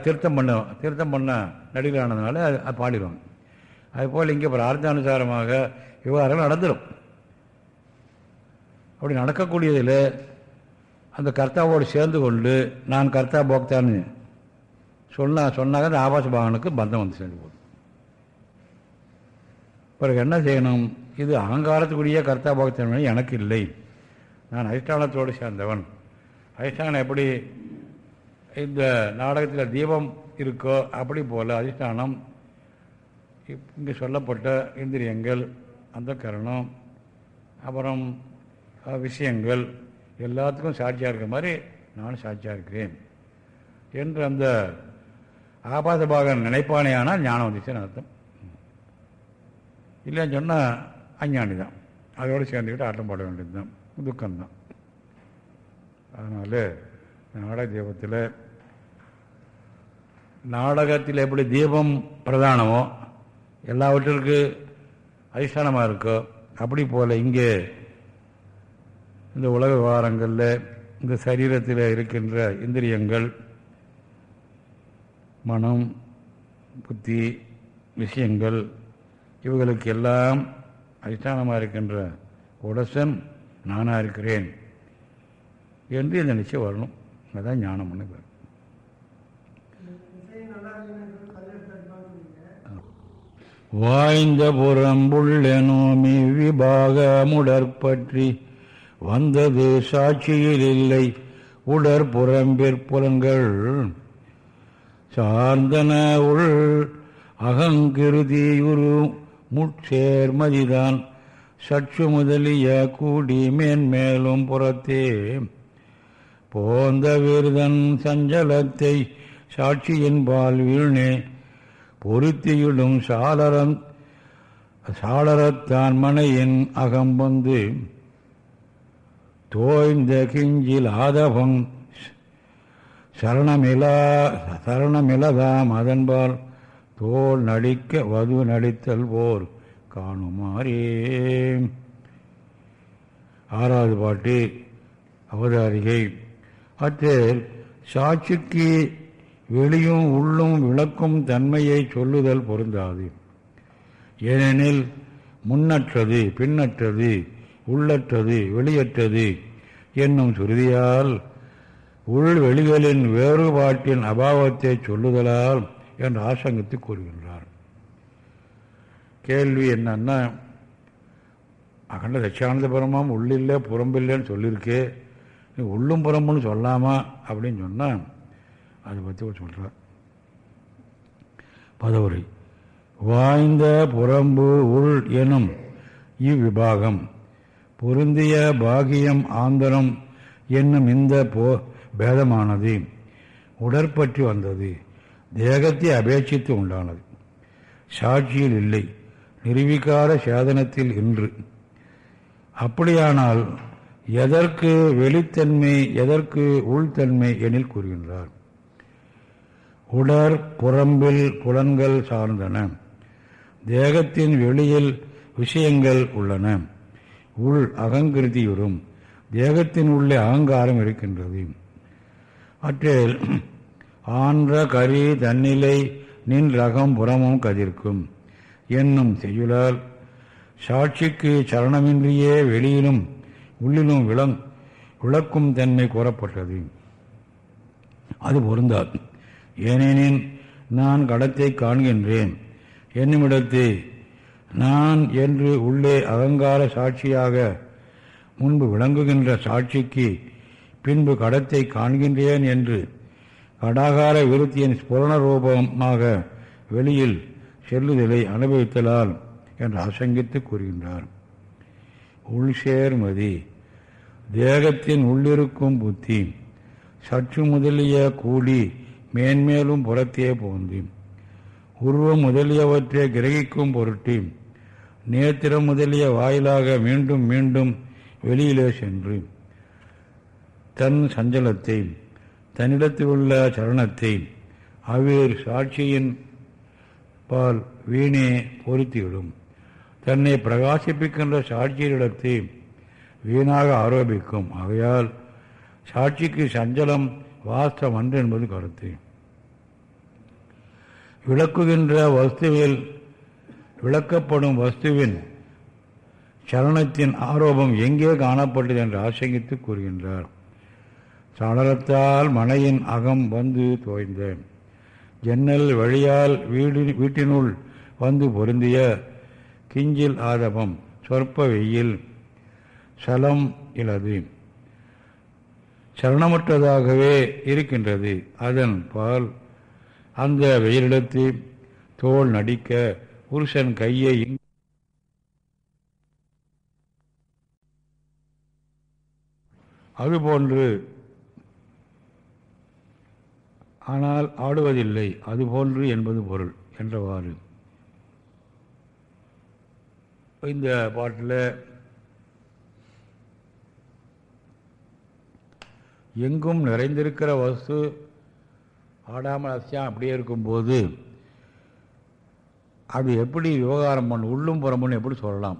திருத்தம் பண்ண திருத்தம் பண்ண நடிகர் ஆனதுனால அது பாடிடுவாங்க. அதுபோல் இங்கே பிரார்த்தானுசாரமாக விவகாரங்கள் நடந்துடும் அப்படி நடக்கக்கூடியதில் அந்த கர்த்தாவோடு சேர்ந்து கொண்டு நான் கர்த்தா போக்தான்னு சொன்னா சொன்னாக்க அந்த ஆபாச பாகனுக்கு பந்தம் வந்து சேர்ந்து போகுது. பிறகு என்ன செய்யணும்? இது அகங்காரத்துக்குரிய கர்த்தா போக்தான் எனக்கு இல்லை. நான் அதிஷ்டானத்தோடு சேர்ந்தவன். அதிஷ்டானம் எப்படி? இந்த நாடகத்தில் தீபம் இருக்கோ அப்படி போல் அதிஷ்டானம் இங்கே சொல்லப்பட்ட இந்திரியங்கள் அந்த கரணம் அப்புறம் விஷயங்கள் எல்லாத்துக்கும் சாட்சியாக இருக்கிற மாதிரி நானும் சாட்சியாக இருக்கிறேன் என்று அந்த ஆபாச பாகன் நினைப்பானே ஆனால் ஞானம் வந்துச்சுன்னு அர்த்தம். இல்லைன்னு சொன்னால் அஞ்ஞானி தான். அதோடு சேர்ந்துக்கிட்டு ஆட்டம் பாட வேண்டியது தான் துக்கம்தான். அதனால் நாடக தீபத்தில் நாடகத்தில் எப்படி தீபம் பிரதானமோ எல்லாவற்றிற்கு அதிஷ்டானமாக இருக்கோ அப்படி போல் இங்கே இந்த உலக விவகாரங்களில் இந்த சரீரத்தில் இருக்கின்ற இந்திரியங்கள் மனம் புத்தி விஷயங்கள் இவர்களுக்கு எல்லாம் அதிஷ்டானமாக இருக்கின்ற உடசன் நானாக இருக்கிறேன் என்று இந்த நிச்சயம் வரணும். அதுதான் ஞானம்னு பேர் வாய்ந்த புறம்புள்ளெனோமி விபாகமுடற்பற்றி வந்தது சாட்சியில் இல்லை. உடற்புறம்பிற்புலன்கள் சார்ந்தன உள் அகங்கிருதியுரு முட்சேர்மதிதான் சற்று முதலிய கூடி மேன்மேலும் புறத்தே போந்த விருதன் சஞ்சலத்தை சாட்சியின்பால் வீழ்னே பொருத்தியிடும் சாளரம் சாளரத்தான் மனையின் அகம்பந்து தோய்ந்த கிஞ்சில் ஆதபம் சரணமிலா சரணமிலதாம் அதன்பால் தோல் நடிக்க வது நடித்தல் போர் காணுமாறே. ஆறாவது பாட்டு அவதாரிகை. அத்தேல் சாட்சிக்கு வெளியும் உள்ளும் விளக்கும் தன்மையை சொல்லுதல் பொருந்தாது. ஏனெனில் முன்னற்றது பின்னற்றது உள்ளற்றது வெளியற்றது என்னும் சுருதியால் உள் வெளிகளின் வேறுபாட்டின் அபாவத்தை சொல்லுதலால் என்று ஆசங்கத்தை கூறுகின்றார். கேள்வி என்னன்னா அகண்ட சச்சியானந்த பரமாம் உள்ளில்லை புறம்பில்லைன்னு சொல்லியிருக்கே நீ உள்ளும் புறம்புன்னு சொல்லாமா அப்படின்னு சொன்னால் அதை பற்றி சொல்கிறார் பதவுரை வாய்ந்த புறம்பு உள் எனும் இவ்விபாகம் பொருந்திய பாகியம் ஆந்தரம் என்னும் இந்த போ பேதமானது உடற்பற்றி வந்தது. தேகத்தை அபேட்சித்து உண்டானது. சாட்சியில் இல்லை. நிரூபிக்காத சேதனத்தில் இன்று. அப்படியானால் எதற்கு வெளித்தன்மை எதற்கு உள்தன்மை எனில் கூறுகின்றார். உடற் புறம்பில் புலன்கள் சார்ந்தன. தேகத்தின் வெளியில் விஷயங்கள் உள்ளன. உள் அகங்கிருதி வரும் தேகத்தின் உள்ளே அகங்காரம் இருக்கின்றது. அற்றில் ஆன்ற கரி தன்னிலை நின் ரகம் புறமும் கதிர்க்கும். என்னும் செய்யுளால் சாட்சிக்கு சரணமின்றியே வெளியிலும் உள்ளிலும் விளங் விளக்கும் தன்மை கூறப்பட்டது. அது பொருந்தாது ஏனெனில் நான் கடத்தை காண்கின்றேன். என்னுமிடத்தை நான் என்று உள்ளே அகங்கார சாட்சியாக முன்பு விளங்குகின்ற சாட்சிக்கு பின்பு கடத்தை காண்கின்றேன் என்று கடாகார விருத்தியின் ஸ்புரண ரூபமாக வெளியில் செல்லுதலை அனுபவித்தலால் என்று அசங்கித்து கூறுகின்றார். உள்சேர்மதி தேகத்தின் உள்ளிருக்கும் புத்தி சற்று முதலிய கூடி மேன்மேலும் புறத்தே போந்தேன். உருவம் முதலியவற்றை கிரகிக்கும் பொருட்டி நேத்திரம் முதலிய வாயிலாக மீண்டும் மீண்டும் வெளியிலே சென்று தன் சஞ்சலத்தை தன்னிடத்தில் உள்ள சரணத்தை அவ்வேறு சாட்சியின் பால் வீணே பொருத்திவிடும். தன்னை பிரகாசிப்பிக்கின்ற சாட்சியரிடத்தை வீணாக ஆரோபிக்கும். ஆகையால் சாட்சிக்கு சஞ்சலம் வாஸ்தவம் அன்று என்பது கருத்து. விளக்குகின்ற வஸ்துவில் விளக்கப்படும் வஸ்துவின் சரணத்தின் ஆரோபம் எங்கே காணப்பட்டது என்று ஆசங்கித்து கூறுகின்றார். சடலத்தால் மனையின் அகம் வந்து தோய்ந்த ஜன்னல் வழியால் வீடு வீட்டினுள் வந்து பொருந்திய கிஞ்சில் ஆதபம் சொற்ப வெயில் சலம் இலது. சரணமற்றதாகவே இருக்கின்றது. அதன் பால் அந்த வெயிலிடத்து தோல் நடிக்க புருஷன் கையை அதுபோன்று ஆனால் ஆடுவதில்லை. அதுபோன்று என்பது பொருள் என்றவாறு. இந்த பாட்டில் எங்கும் நிறைந்திருக்கிற வஸ்து ஆடாமல் அசியம் அப்படியே இருக்கும்போது அது எப்படி விவகாரம் பண்ண உள்ளும் புறமுன்னு எப்படி சொல்லலாம்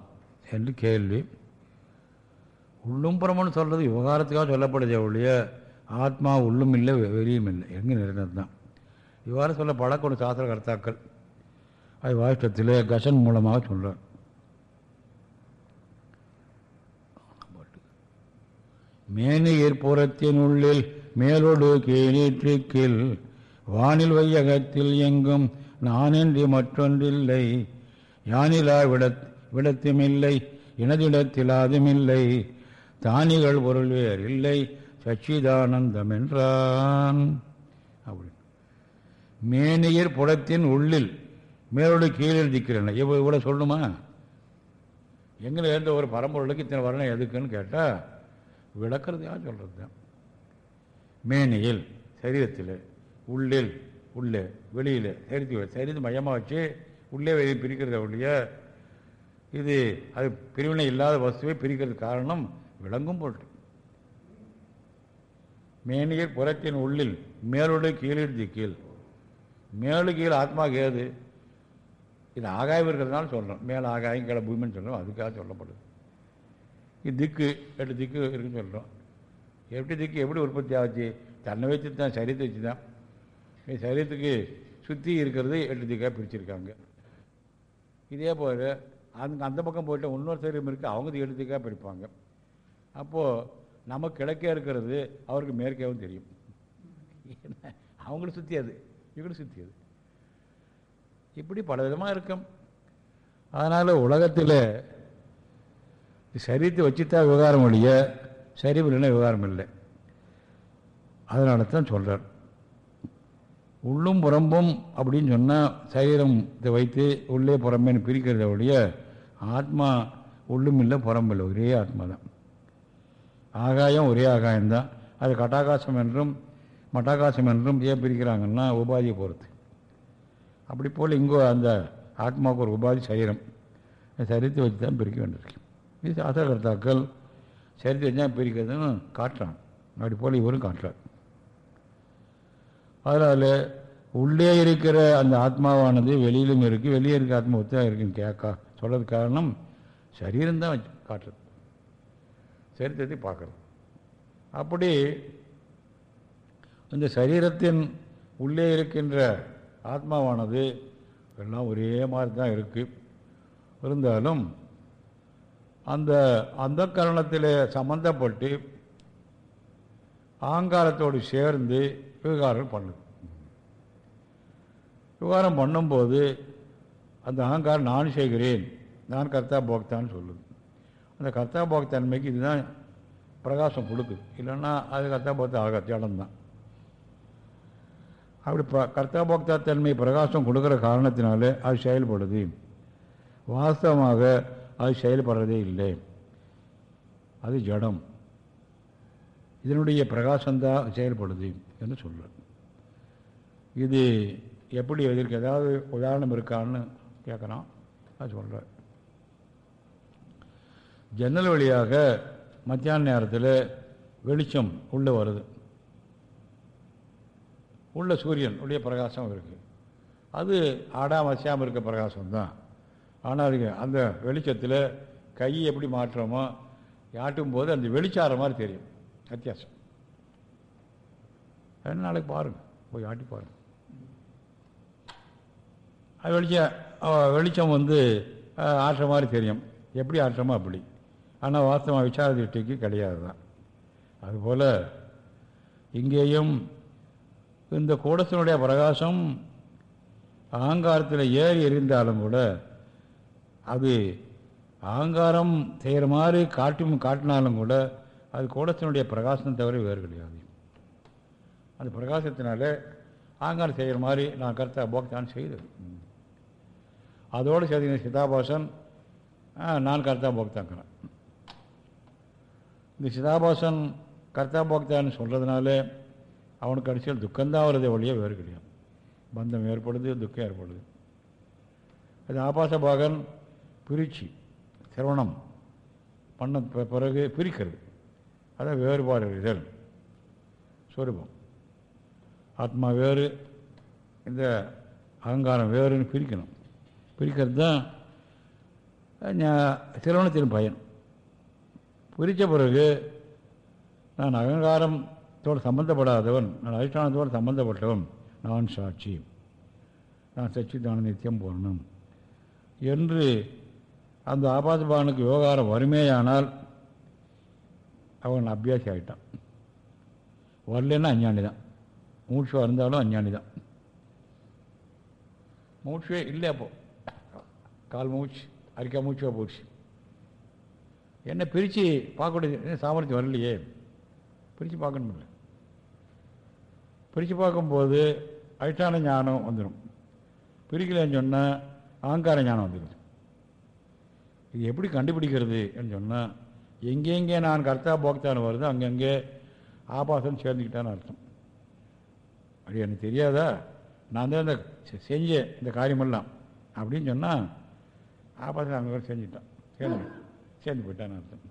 என்று கேள்வி. உள்ளும் புறமுன்னு சொல்கிறது விவகாரத்துக்காக சொல்லப்படுது ஒழிய ஆத்மா உள்ளும் இல்லை வெளியும் இல்லை. எங்கே நிறைந்தது தான் இவ்வாறு சொல்ல பழக்கொண்டு சாஸ்திர கர்த்தாக்கள் அது வாஷ்டத்தில் கசன் மூலமாக சொல்கிறார் மேனி ஏற்புறத்தின் உள்ளில் மேலோடு கீழீற்றுக்கில் வானில் வையகத்தில் எங்கும் நானின்றி மற்றொன்றில்லை. யானிலா விட விடத்துமில்லை இனதிடத்திலாதுமில்லை. தானிகள் பொருள் வேறு இல்லை சச்சிதானந்தம் என்றான் அப்படி. மேனியர் புடத்தின் உள்ளில் மேலோடு கீழே இருக்கிறேன் இவ்வளோ இவ்வளோ சொல்லணுமா? எங்களை இருந்த ஒரு பரம்பொருளுக்கு இத்தனை வரணும் எதுக்குன்னு கேட்டால் விளக்கிறதுக்காக சொல்கிறது தான் மேனியில் சரீரத்தில். உள்ளில் உள்ளே வெளியில். சரித்து சரிந்து மையமாக வச்சு உள்ளே வெளியே பிரிக்கிறத ஒழிய இது அது பிரிவினை இல்லாத வசுவை பிரிக்கிறது காரணம் விளங்கும் பொருள். மேனியர் புறத்தின் உள்ளில் மேலோடு கீழிருந்து கீழ் மேலு கீழ் ஆத்மா கேது இது ஆகாயம் இருக்கிறதுனால சொல்கிறோம் மேலே ஆகாயம் கீழே பூமின்னு சொல்கிறோம் அதுக்காக சொல்லப்படுது. இது திக்கு எட்டு திக்கு இருக்குன்னு சொல்கிறோம் எப்படி திக்கு எப்படி உற்பத்தி ஆச்சு தன்னை வச்சு தான் சரீரத்தை வச்சு தான் சரீரத்துக்கு சுற்றி இருக்கிறது எட்டு திக்காக பிரிச்சிருக்காங்க. இதே போல் அந்த அந்த பக்கம் போயிட்டு இன்னொரு சரீரம் இருக்குது அவங்க எட்டு திக்காக பிரிப்பாங்க. அப்போது நம்ம கிழக்கே இருக்கிறது அவருக்கு மேற்கேவும் தெரியும். அவங்களும் சுற்றி அது இவங்களும் சுற்றி அது. இப்படி பல விதமாக இருக்கும். அதனால் உலகத்தில் சரீரத்தை வச்சுட்டா விவகாரம் ஒழிய சரீரம் இல்லைன்னா விவகாரம் இல்லை. அதனால தான் சொல்கிறார் உள்ளும் புறம்பும் அப்படின்னு சொன்னால் சரீரத்தை வைத்து உள்ளே புறம்பேன்னு பிரிக்கிறத ஒழிய ஆத்மா உள்ளும் இல்லை புறம்பில்லை ஒரே ஆத்மா தான். ஆகாயம் ஒரே ஆகாயம்தான் அது கட்டாகாசம் என்றும் மட்டாகாசம் என்றும் ஏன் பிரிக்கிறாங்கன்னா உபாதியை பொறுத்து. அப்படி போல் இங்கோ அந்த ஆத்மாவுக்கு ஒரு உபாதி சரீரம். சரித்து வச்சு தான் பிரிக்க வேண்டியிருக்கு. இது சாஸ்திரகர்த்தாக்கள் சரித்தை தான் பிரிக்கிறதுன்னு காட்டுறான் அப்படி போல் இவரும் காட்டுறார். அதனால் உள்ளே இருக்கிற அந்த ஆத்மாவானது வெளியிலும் இருக்குது வெளியே இருக்க ஆத்மா ஒத்தாக இருக்குன்னு கேட்கா சொல்கிறது காரணம் சரீரம்தான் வச்சு காட்டுறது. சரித்திரத்தை பார்க்குறது அப்படி இந்த சரீரத்தின் உள்ளே இருக்கின்ற ஆத்மாவானது எல்லாம் ஒரே மாதிரி தான் இருக்குது இருந்தாலும் அந்த அந்த கரணத்தில் சம்மந்தப்பட்டு ஆங்காரத்தோடு சேர்ந்து விவகாரம் பண்ணுது. விவகாரம் பண்ணும்போது அந்த அகங்காரம் நான் செய்கிறேன் நான் கர்த்தா போக்தான்னு சொல்லுது. அந்த கர்த்தா போக்தன்மைக்கு இதுதான் பிரகாசம் கொடுக்குது. இல்லைன்னா அது கர்த்தா போக்தா ஆகாது இடம்தான் அப்படி ப கர்த்தா போக்தா தன்மை பிரகாசம் கொடுக்குற காரணத்தினாலே அது செயல்படுது. வாஸ்தவமாக அது செயல்படுறதே இல்லை. அது ஜடம். இதனுடைய பிரகாசம்தான் செயல்படுது என்று சொல்கிறார் இது எப்படி இதற்கு ஏதாவது உதாரணம் இருக்கான்னு கேட்குறான். அது சொல்கிறார் ஜன்னல் வழியாக மத்தியான நேரத்தில் வெளிச்சம் உள்ளே வருது. உள்ள சூரியன் உடைய பிரகாசம் இருக்குது அது ஆடாம அசையாமல் இருக்க பிரகாசம் தான். ஆனால் அதுக்கு அந்த வெளிச்சத்தில் கையை எப்படி மாற்றுறோமோ ஆட்டும் போது அந்த வெளிச்சார மாதிரி தெரியும். வித்தியாசம். ரெண்டு நாளைக்கு பாருங்கள் போய் ஆட்டி பாருங்கள் வெளிச்சம் வெளிச்சம் வந்து ஆற்ற ஆட்டுற மாதிரி தெரியும். எப்படி ஆற்றமோ அப்படி. ஆனால் வாஸ்தவமாக விசார திருஷ்டிக்கு கிடையாது தான் அதுபோல் இங்கேயும் இந்த கூடத்தினுடைய பிரகாசம் அகங்காரத்தில் ஏறி எரிந்தாலும் கூட அது அகங்காரம் செய்கிற மாதிரி காட்டும் காட்டினாலும் கூட அது கூடத்தினுடைய பிரகாசம் தவிர வேறு கிடையாது. அந்த பிரகாசத்தினால அகங்காரம் செய்கிற மாதிரி நான் கருத்தாக போக்தான் செய்தது. அதோடு சேர்த்து சிதாபாசன் நான் கர்த்தா போக்தாங்கிறேன் இந்த சிதாபாசன் கர்த்தா போக்தான்னு சொல்கிறதுனால அவனுக்கு கடைசியில் துக்கம்தான் வருதே வழியே வேறு கிடையாது. பந்தம் ஏற்படுது துக்கம் ஏற்படுது. அது ஆபாச பாகன் பிரிச்சு சிரவணம் பண்ண பிறகு பிரிக்கிறது. அதான் வேறுபாடு இதழ் சொரூபம். ஆத்மா வேறு இந்த அகங்காரம் வேறுன்னு பிரிக்கணும். பிரிக்கிறது தான் சிரவணத்தின் பயன். பிரித்த பிறகு நான் அகங்காரத்தோடு சம்பந்தப்படாதவன் நான் அதிஷ்டானத்தோடு சம்பந்தப்பட்டவன் நான் சாட்சி. நான் சச்சிதான நித்தியம் போடணும் என்று அந்த ஆபாசபானுக்கு விவகாரம் வறுமையானால் அவன் அபியாசி ஆகிட்டான் வரலன்னா அஞ்ஞானி தான் மூச்சுவாக இருந்தாலும் அஞ்ஞானி தான் மூச்சுவே இல்லை அப்போ? கால் மூச்சு அரிக்கா மூச்சுவாக போச்சு. என்ன பிரித்து பார்க்கக்கூடிய சாமர்த்தியம் வரலையே? பிரித்து பார்க்கணுமில்ல பிரித்து பார்க்கும்போது அதிஷ்டான ஞானம் வந்துடும் பிரிக்கலைன்னு சொன்னால் அகங்கார ஞானம் வந்துடும் இது எப்படி கண்டுபிடிக்கிறது சொன்னால் எங்கெங்கே நான் கர்த்தா போக்தான்னு வருது அங்கங்கே ஆபாசம் சேர்ந்துக்கிட்டான்னு அர்த்தம். அப்படி எனக்கு தெரியாதா? நான் தான் இந்த செ- செஞ்ச இந்த காரியமெல்லாம் அப்படின்னு சொன்னால் ஆபாசம் கூட செஞ்சுட்டான் சேர்ந்து சேர்ந்து போயிட்டான்னு அர்த்தம்.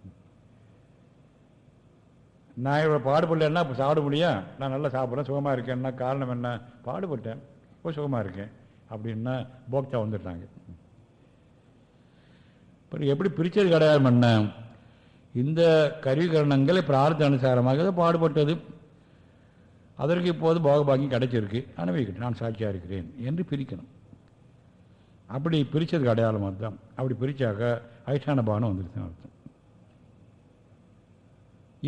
நான் இவ்வளோ பாடுபடலன்னா இப்போ சாப்பிட முடியும்? நான் நல்லா சாப்பிட்றேன் சுகமாக இருக்கேன்னா காரணம் என்ன? பாடுபட்டேன். இப்போ சுகமாக இருக்கேன். அப்படின்னா போக்தா வந்துட்டாங்க இப்போ எப்படி பிரித்தது கிடையாது என்ன இந்த கருவிகரணங்களை பிரார்த்த அனுசாரமாக பாடுபட்டது. அதற்கு இப்போது போகபாகியம் கிடைச்சிருக்கு. அனுபவிக்கட்டும். நான் சாட்சியாக இருக்கிறேன் என்று பிரிக்கணும். அப்படி பிரித்ததுக்கு அடையாளம் அர்த்தம் அப்படி பிரித்தாக்க அதிஷ்டான பானம் வந்துருச்சுன்னு அர்த்தம்.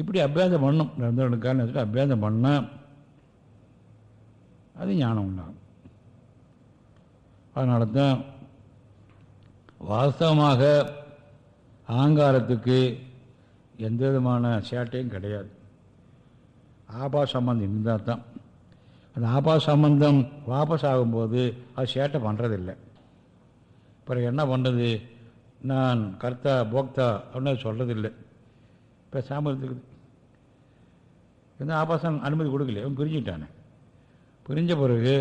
இப்படி அபியாசம் பண்ணும். நிரந்தரனுக்கான நேரத்தில் அபியாசம் பண்ணால் அது ஞானம் உண்டாகும். அதனால தான் வாஸ்தவமாக ஆங்காரத்துக்கு எந்த விதமான சேட்டையும் கிடையாது. ஆபா சம்பந்தம் இருந்தால் தான் அந்த ஆபா சம்பந்தம் வாபஸ் ஆகும்போது அது சேட்டை பண்ணுறதில்லை பிறகு என்ன பண்ணுறது நான் கர்த்தா போக்தா அப்படின்னு சொல்கிறதில்லை இப்போ இருக்குது எந்த ஆபாசம் அனுமதி கொடுக்கல இவன் பிரிஞ்சுட்டானே. பிரிஞ்ச பிறகு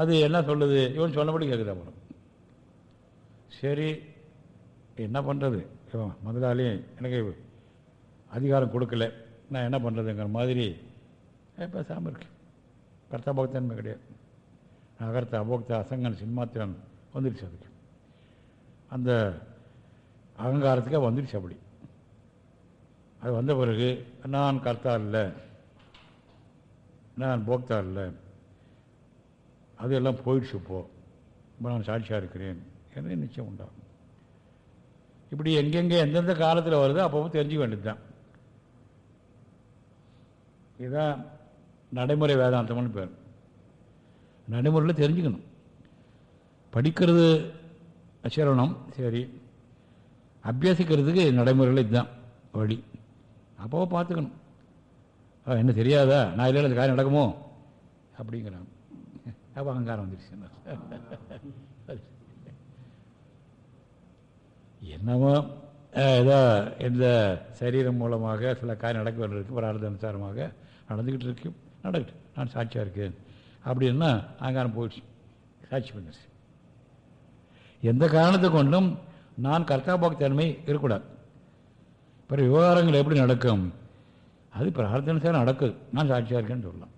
அது என்ன சொல்லுது? இவன் சொன்னபடி கேட்குது அப்புறம் சரி என்ன பண்ணுறது இவன் முதலாளி எனக்கு அதிகாரம் கொடுக்கல. நான் என்ன பண்ணுறதுங்கிற மாதிரி இப்போ பேசாமல் இருக்கு. கர்த்தா போக்தன்மை கிடையாது. அகர்த்தா அபோக்தா அசங்கன் சின்மாத்திரன் வந்துடுச்சு அதுக்கு. அந்த அகங்காரத்துக்கே வந்துடுச்சு அப்படி. அது வந்த பிறகு நான் கர்த்தா இல்லை நான் போக்தா இல்லை அது எல்லாம் போயிடுச்சு இப்போ. இப்போ நான் சாட்சியாக இருக்கிறேன். என்று நிச்சயம் உண்டாகும். இப்படி எங்கெங்கே எந்தெந்த காலத்தில் வருதோ அப்பப்போ தெரிஞ்சுக்க வேண்டியது தான் இதுதான் நடைமுறை வேதாந்தம்னு பேர். நடைமுறையில் தெரிஞ்சுக்கணும். படிக்கிறது சிரவணம் சரி. அபியாசிக்கிறதுக்கு நடைமுறையில் இதுதான் வழி. அப்போ பார்த்துக்கணும். என்ன தெரியாதா? நான் இல்லை இந்த காரியம் நடக்குமோ? அப்படிங்கிறான். அப்போ அகங்காரம் வந்துருச்சு. சரி. என்னமோ ஏதோ இந்த சரீரம் மூலமாக சில காரியம் நடக்க வேண்டியிருக்கு பிரார்த்த அனுசாரமாக நடந்துக்கிட்டு இருக்கு. நடக்கட்டும். நான் சாட்சியாக இருக்கேன். அப்படின்னா அகங்காரம் போயிடுச்சு. சாட்சி பண்ணிடுச்சு. எந்த காரணத்தை கொண்டும் நான் கர்த்தாபோக்தன்மை இருக்கக்கூடாது. பிற விவகாரங்கள் எப்படி நடக்கும்? அது பிரார்த்தனை சார் நடக்குது. நான் சாட்சியாக இருக்கேன்னு சொல்லலாம்.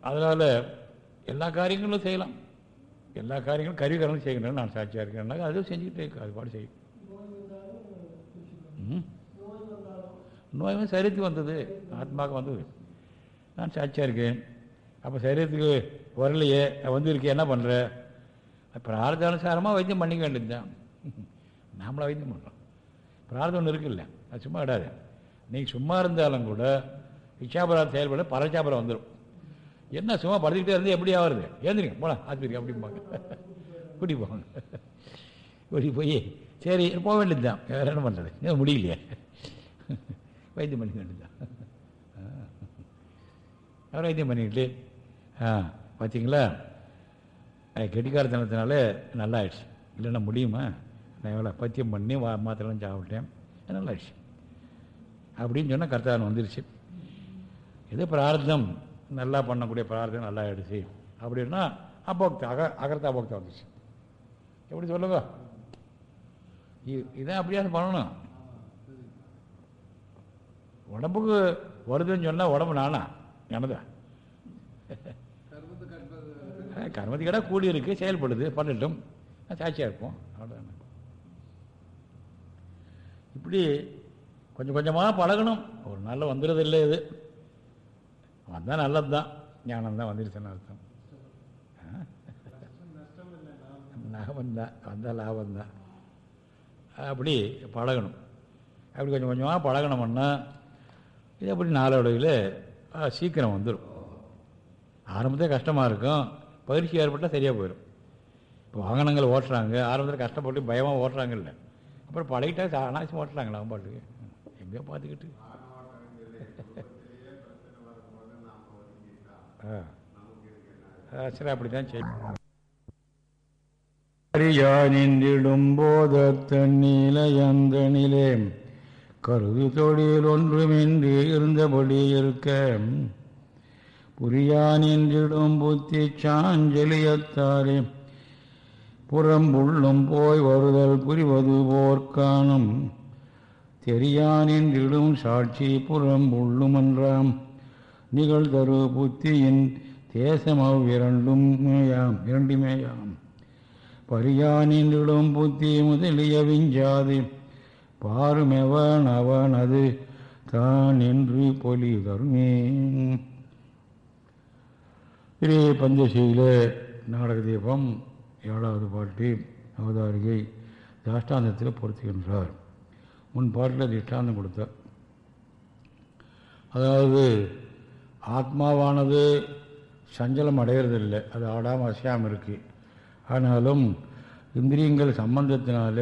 அதனால் எல்லா காரியங்களும் செய்யலாம். எல்லா காரியங்களும் கருவிகரங்களும் செய்கின்றன. நான் சாட்சியாக இருக்கேன்னாக்க அதுவும் செஞ்சுக்கிட்டே இருக்கு. அது பாடு செய்யும். ம்? நோய் சரித்து வந்தது. ஆத்மாவுக்கு வந்தது. நான் சாட்சியாக இருக்கேன். அப்போ சரீரத்துக்கு வரலையே வந்திருக்கே என்ன பண்ணுற பிரார்த்தானுசாரமாக வைத்தியம் பண்ணிக்க வேண்டியது தான் நாமளாக வைத்தியம் பண்ணுறோம் பிரார்த்தம் ஒன்று இருக்குல்ல அது சும்மா விடாது நீங்கள் சும்மா இருந்தாலும் கூட இச்சாபுரம் செயல்பட பரச்சாபுரம் வந்துடும் என்ன சும்மா படுத்துக்கிட்டே இருந்து எப்படி ஆகுறது ஏந்திரிங்க போலாம் ஆஸ்பத்திரிக்கு அப்படிம்பாங்க. கூட்டி போவாங்க கூட்டி போய் சரி போக வேண்டியது தான் வேறு என்ன பண்ணுறது முடியலையே. வைத்தியம் பண்ணிக்க வேண்டியது தான் அவர் ஐத்தியம் பண்ணிக்கிட்டு ஆ பார்த்தீங்களா கெட்டிக்காரத்தனத்தினால நல்லா ஆயிடுச்சு இல்லைன்னா முடியுமா? நான் எவ்வளோ பத்தியம் பண்ணி வா மாத்திரம் சாப்பிட்டேன். நல்லா ஆயிடுச்சு அப்படின்னு சொன்னால் கர்த்தாவன் வந்துருச்சு. இது பிரார்த்தம். நல்லா பண்ணக்கூடிய பிரார்த்தம் நல்லா ஆயிடுச்சு அப்படின்னா அபோக்தா அக அகர்த்தா அபோக்தா வந்துச்சு எப்படி சொல்லுங்க? இதான் அப்படியாவது பண்ணணும். உடம்புக்கு வருதுன்னு சொன்னால் உடம்பு நானா? எனதா கர்மத்துக்கடா கூடி இருக்கு செயல்படுது பண்ணட்டும் சாட்சியாக இருப்போம் அவ்வளோதானே இப்படி கொஞ்சம் கொஞ்சமாக பழகணும். ஒரு நாளில் வந்துடுறது இல்லை இது. வந்தால் நல்லது தான் ஞானம் தான் வந்துருச்சுன்னு அர்த்தம். லாபம் தான். வந்தால் லாபம் தான். அப்படி பழகணும். அப்படி கொஞ்சம் கொஞ்சமாக பழகணும்னா இது அப்படி நாளடைவில் சீக்கிரம் வந்துடும் ஆரம்பத்தில் கஷ்டமாக இருக்கும். பயிற்சி ஏற்பட்டால் சரியாக போயிடும் இப்போ வாகனங்கள் ஓட்டுறாங்க. ஆரம்பத்தில் கஷ்டப்பட்டு பயமாக ஓட்டுறாங்கல்ல. அப்புறம் பழகிட்டா அனாவசியம் ஓட்டுறாங்களா பாட்டுக்கு? எங்கேயோ பார்த்துக்கிட்டு. ஆ. சரி அப்படி தான் செய்யும் அறியானின்றிடும் போதத்தன்னிலையந்தனிலே கருது தொழில் ஒன்றுமின்றி இருந்தபடி இருக்க புரியானின்றிடும் புத்தி சாஞ்சலியத்தாரே புறம்புள்ளும் போய் வருதல் புரிவது போர்க்கானும் தெரியானின்றிடும் சாட்சி புறம்புள்ளும் என்றாம் நிகழ்தரு புத்தியின் தேசமவ் இரண்டும் மேயாம் இரண்டுமேயாம் பரியானின்றிடும் புத்தி முதலிய விஞ்சாது பாருமெவன் அவன் அது தான் என்று பொலி தருமே. ஸ்ரீ பஞ்சசீல நாடக தீபம் ஏழாவது பாட்டு அவதாரிகை தாஷ்டாந்தத்தில் பொருத்துகின்றார். முன் பாட்டில் திஷ்டாந்தம் கொடுத்தார். அதாவது ஆத்மாவானது சஞ்சலம் அடையிறதில்லை அது ஆடாமல் அசையாமல் இருக்குது ஆனாலும் இந்திரியங்கள் சம்பந்தத்தினால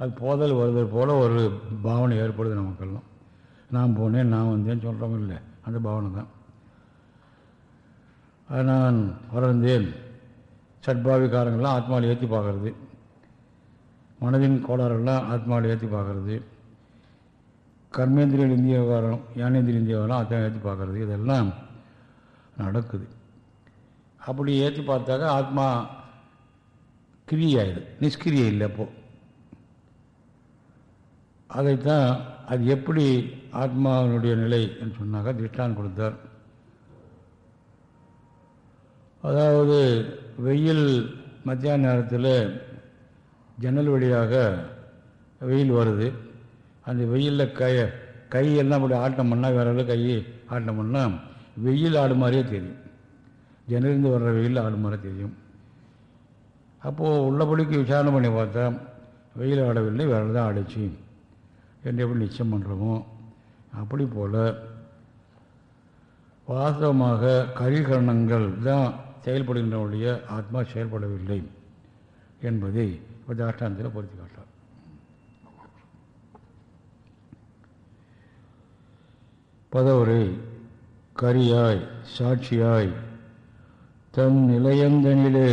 அது போதல் வருதல் போல் ஒரு பாவனை ஏற்படுது நமக்கெல்லாம் நான் போனேன் நான் வந்தேன்னு சொல்கிறோம் இல்லை. அந்த பாவனை தான். அது நான் வளர்ந்தேன். சட்பாவிகாரங்கள்லாம் ஆத்மாவில் ஏற்றி பார்க்கறது மனதின் கோளாறுலாம் ஆத்மாவில் ஏற்றி பார்க்குறது கர்மேந்திரியல் இந்திய விவகாரம் ஞானேந்திரிய இந்திய விவகாரம் ஆத்மா ஏற்றி பார்க்குறது இதெல்லாம் நடக்குது. அப்படி ஏற்றி பார்த்தாக்க ஆத்மா கிரியாயிடுது. நிஷ்கிரியை இல்லை அப்போது அதைத்தான் அது எப்படி ஆத்மாவினுடைய நிலை என்று சொன்னாக்க திருஷ்டான் கொடுத்தார். அதாவது வெயில் மத்தியான நேரத்தில் ஜன்னல் வழியாக வெயில் வருது. அந்த வெயிலில் கை கையெல்லாம் அப்படி ஆட்டம் பண்ணால் வேற கை ஆட்டம் பண்ணால் வெயில் ஆடு மாதிரியே தெரியும். ஜன்னலிருந்து வர்ற வெயில் ஆடு மாதிரி தெரியும். அப்போது உள்ளபடிக்கு விசாரணை பண்ணி பார்த்தா வெயில் ஆடவில்லை வேறு தான் ஆடிச்சு. என்று எப்படி நிச்சயம் பண்ணுறோமோ அப்படி போல் வாஸ்தவமாக கரிகரணங்கள் தான் செயல்படுகின்றவருடைய ஆத்மா செயல்படவில்லை என்பதை தாஷ்டாந்தத்தில் பொருத்தி காட்டார் பதவரை கரியாய் சாட்சியாய் தன் நிலையந்தனிலே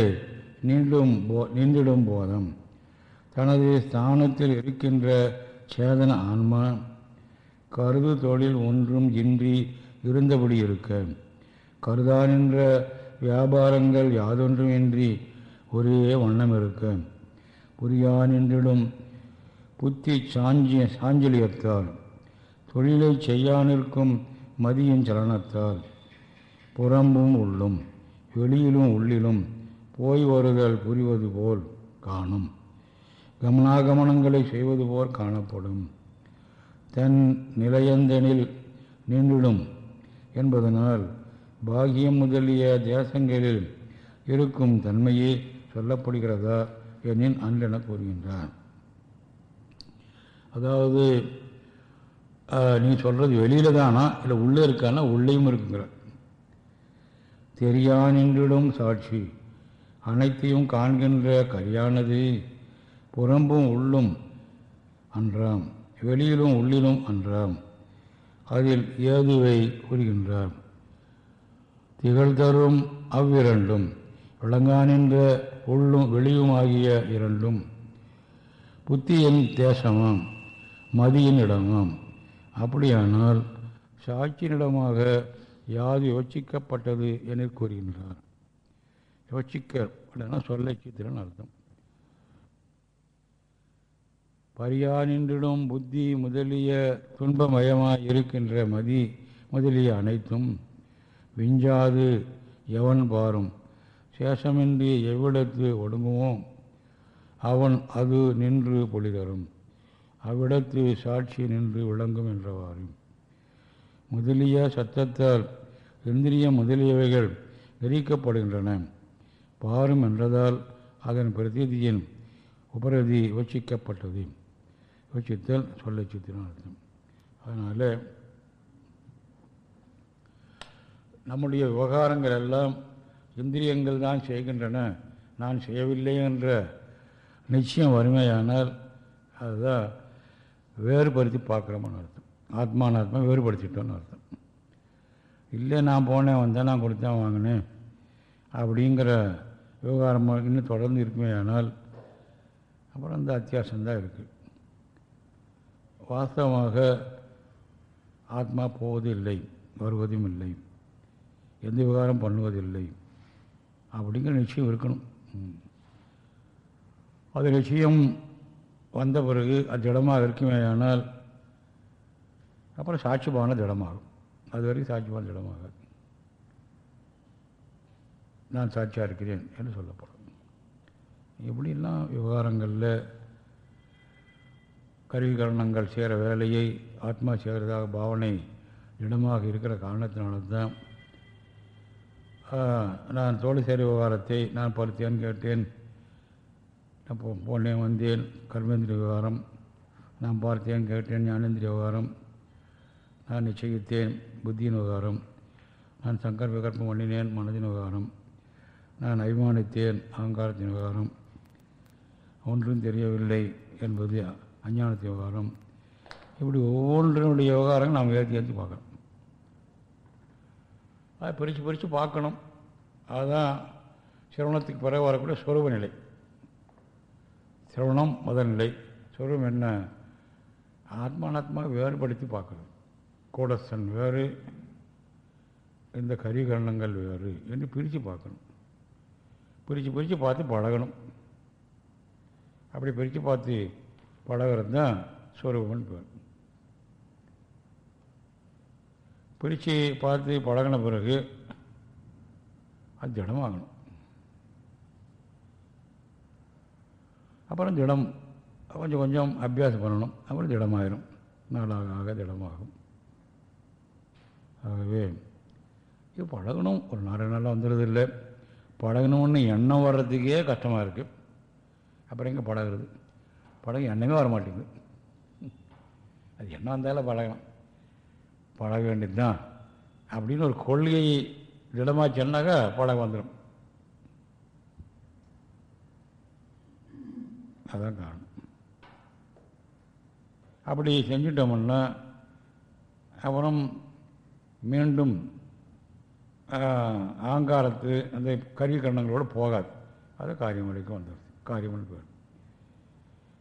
நீண்டும் போ நின்றிடும் போதம் தனது ஸ்தானத்தில் இருக்கின்ற சேதன ஆன்மா கருது தொழில் ஒன்றும் இன்றி இருந்தபடி இருக்க. கருதானின்ற வியாபாரங்கள் யாதொன்றுமின்றி ஒரே வண்ணம் இருக்க. புரியானின்றிடும் புத்தி சாஞ்சி சாஞ்சலியத்தால் தொழிலை செய்யானிருக்கும் மதியின் சலனத்தால் புறம்பும் உள்ளும் வெளியிலும் உள்ளிலும் போய் வருதல் புரிவது போல் காணும். கமனாகமனங்களை செய்வது போல் காணப்படும். தன் நிலையந்தனில் நின்றுடும் என்பதனால் பாகியம் முதலிய தேசங்களில் இருக்கும் தன்மையே சொல்லப்படுகிறதா எனின் அன்றென கூறுகின்றான். அதாவது நீ சொல்கிறது வெளியில் தானா? இல்லை உள்ளே இருக்கானா? உள்ளேயும் இருக்குங்கிற. தெரியா நின்றிடும் சாட்சி. அனைத்தையும் காண்கின்ற கரியானது புறம்பும் உள்ளும் அன்றாம் வெளியிலும் உள்ளிலும் அன்றாம். அதில் ஏதுவை கூறுகின்றார் திகழ்தரும் அவ்விரண்டும் விளங்கானின்ற உள்ளும் வெளியும் ஆகிய இரண்டும். புத்தியின் தேசமாம் மதியின் இடமாம். அப்படியானால் சாட்சியினிடமாக யாது யோசிக்கப்பட்டது என கூறுகின்றார்? யோசிக்க அப்படின்னா சொல்லை சித்திரன் அர்த்தம். பரியா நின்றிடும் புத்தி முதலிய துன்பமயமாய் இருக்கின்ற மதி முதலிய அனைத்தும் விஞ்சாது எவன் பாரும்? சேஷமின்றி எவ்விடத்து ஒடுங்குமோ அவன் அது நின்று பொழிதரும். அவ்விடத்து சாட்சி நின்று விளங்கும் என்றவாறு முதலிய சத்தத்தால் இந்திரியம் முதலியவைகள் நெறிக்கப்படுகின்றன பாரும் என்றதால் அதன் பிரதிதியின் உபரதி யோசிக்கப்பட்டது யோசித்தல் சொல்ல சித்திரம் அர்த்தம். அதனால் நம்முடைய விவகாரங்கள் எல்லாம் இந்திரியங்கள் தான் செய்கின்றன நான் செய்யவில்லை என்ற நிச்சயம் வறுமையானால் அதுதான் வேறுபடுத்தி பார்க்குறோம்னு அர்த்தம். ஆத்மானாத்மா வேறுபடுத்திட்டோன்னு அர்த்தம். இல்லை நான் போனேன் வந்தேன் நான் கொடுத்தேன் வாங்கினேன் அப்படிங்கிற விவகாரம் இன்னும் தொடர்ந்து இருக்குமே ஆனால் அப்புறம் அந்த அத்தியாசம்தான் இருக்குது வாஸ்தவமாக ஆத்மா போவது இல்லை வருவதும் இல்லை எந்த விவகாரம் பண்ணுவதில்லை. அப்படிங்கிற நிச்சயம் இருக்கணும். அது நிச்சயம் வந்த பிறகு அது திடமாக இருக்குமே ஆனால் அப்புறம் சாட்சிபான திடமாகும். அது வரைக்கும் சாட்சிபான திடமாக நான் சாட்சியாக இருக்கிறேன் என்று சொல்லப்படும். இப்படிலாம் விவகாரங்களில் கருவிகரணங்கள் செய்கிற வேலையை ஆத்மா செய்கிறதாக பாவனை இடமாக இருக்கிற காரணத்தினால்தான். நான் தோழி சேர விவகாரத்தை நான் பருத்தேன் கேட்டேன். நான் போனேன் வந்தேன் கர்மேந்திரிய விவகாரம். நான் பார்த்தேன் கேட்டேன் ஞானேந்திரிய விவகாரம். நான் நிச்சயித்தேன் புத்தியின் விவகாரம். நான் சங்கர் விகற்பம் பண்ணினேன் மனதின் விவகாரம். நான் அபிமானித்தேன் அகங்காரத்தின் விவகாரம். ஒன்றும் தெரியவில்லை என்பது அஞ்ஞானத்து விவகாரம். இப்படி ஒவ்வொன்றினுடைய விவகாரங்கள் நாம் ஏற்றி ஏற்றி பார்க்கணும். அதை பிரித்து பிரித்து பார்க்கணும். அதுதான் சிரவணத்துக்கு பிறகு வரக்கூடிய சொருப நிலை. சிரவணம் முதல் நிலை. சொருபம் என்ன? ஆத்மானாத்மா வேறுபடுத்தி பார்க்கணும். கூடஸ்தன் வேறு இந்த கரிகரணங்கள் வேறு என்று பிரித்து பார்க்கணும். பிரித்து பிரித்து பார்த்து பழகணும். அப்படி பிரித்து பார்த்து பழகிறது தான் சொரூபம்னு பேர். பிரித்து பார்த்து பழகின பிறகு அது திடமாகணும் அப்புறம் திடம் கொஞ்சம் கொஞ்சம் அபியாசம் பண்ணணும். அப்புறம் திடமாயிரும் நாளாக ஆக திடமாகும் ஆகவே இது பழகணும். ஒரு நாலு நாளாக வந்துடுறது இல்லை பழகணும்னு எண்ணம் வர்றதுக்கே கஷ்டமாக இருக்குது அப்புறம் எங்கே பழகிறது? பழக எண்ணமே வர மாட்டேங்குது அது என்ன வந்தாலும் பழகலாம். பழக வேண்டியது தான் அப்படின்னு ஒரு கொள்கை திடமாக சொன்னாக்கா பழக வந்துடும் அதான் காரணம். அப்படி செஞ்சிட்டோம்னா அப்புறம் மீண்டும் ஆங்காரத்து அந்த கருவி கருவிக்கரணங்களோடு போகாது. அது காரியமொழிக்கு வந்துடுது காரியமொழி போயிடும்.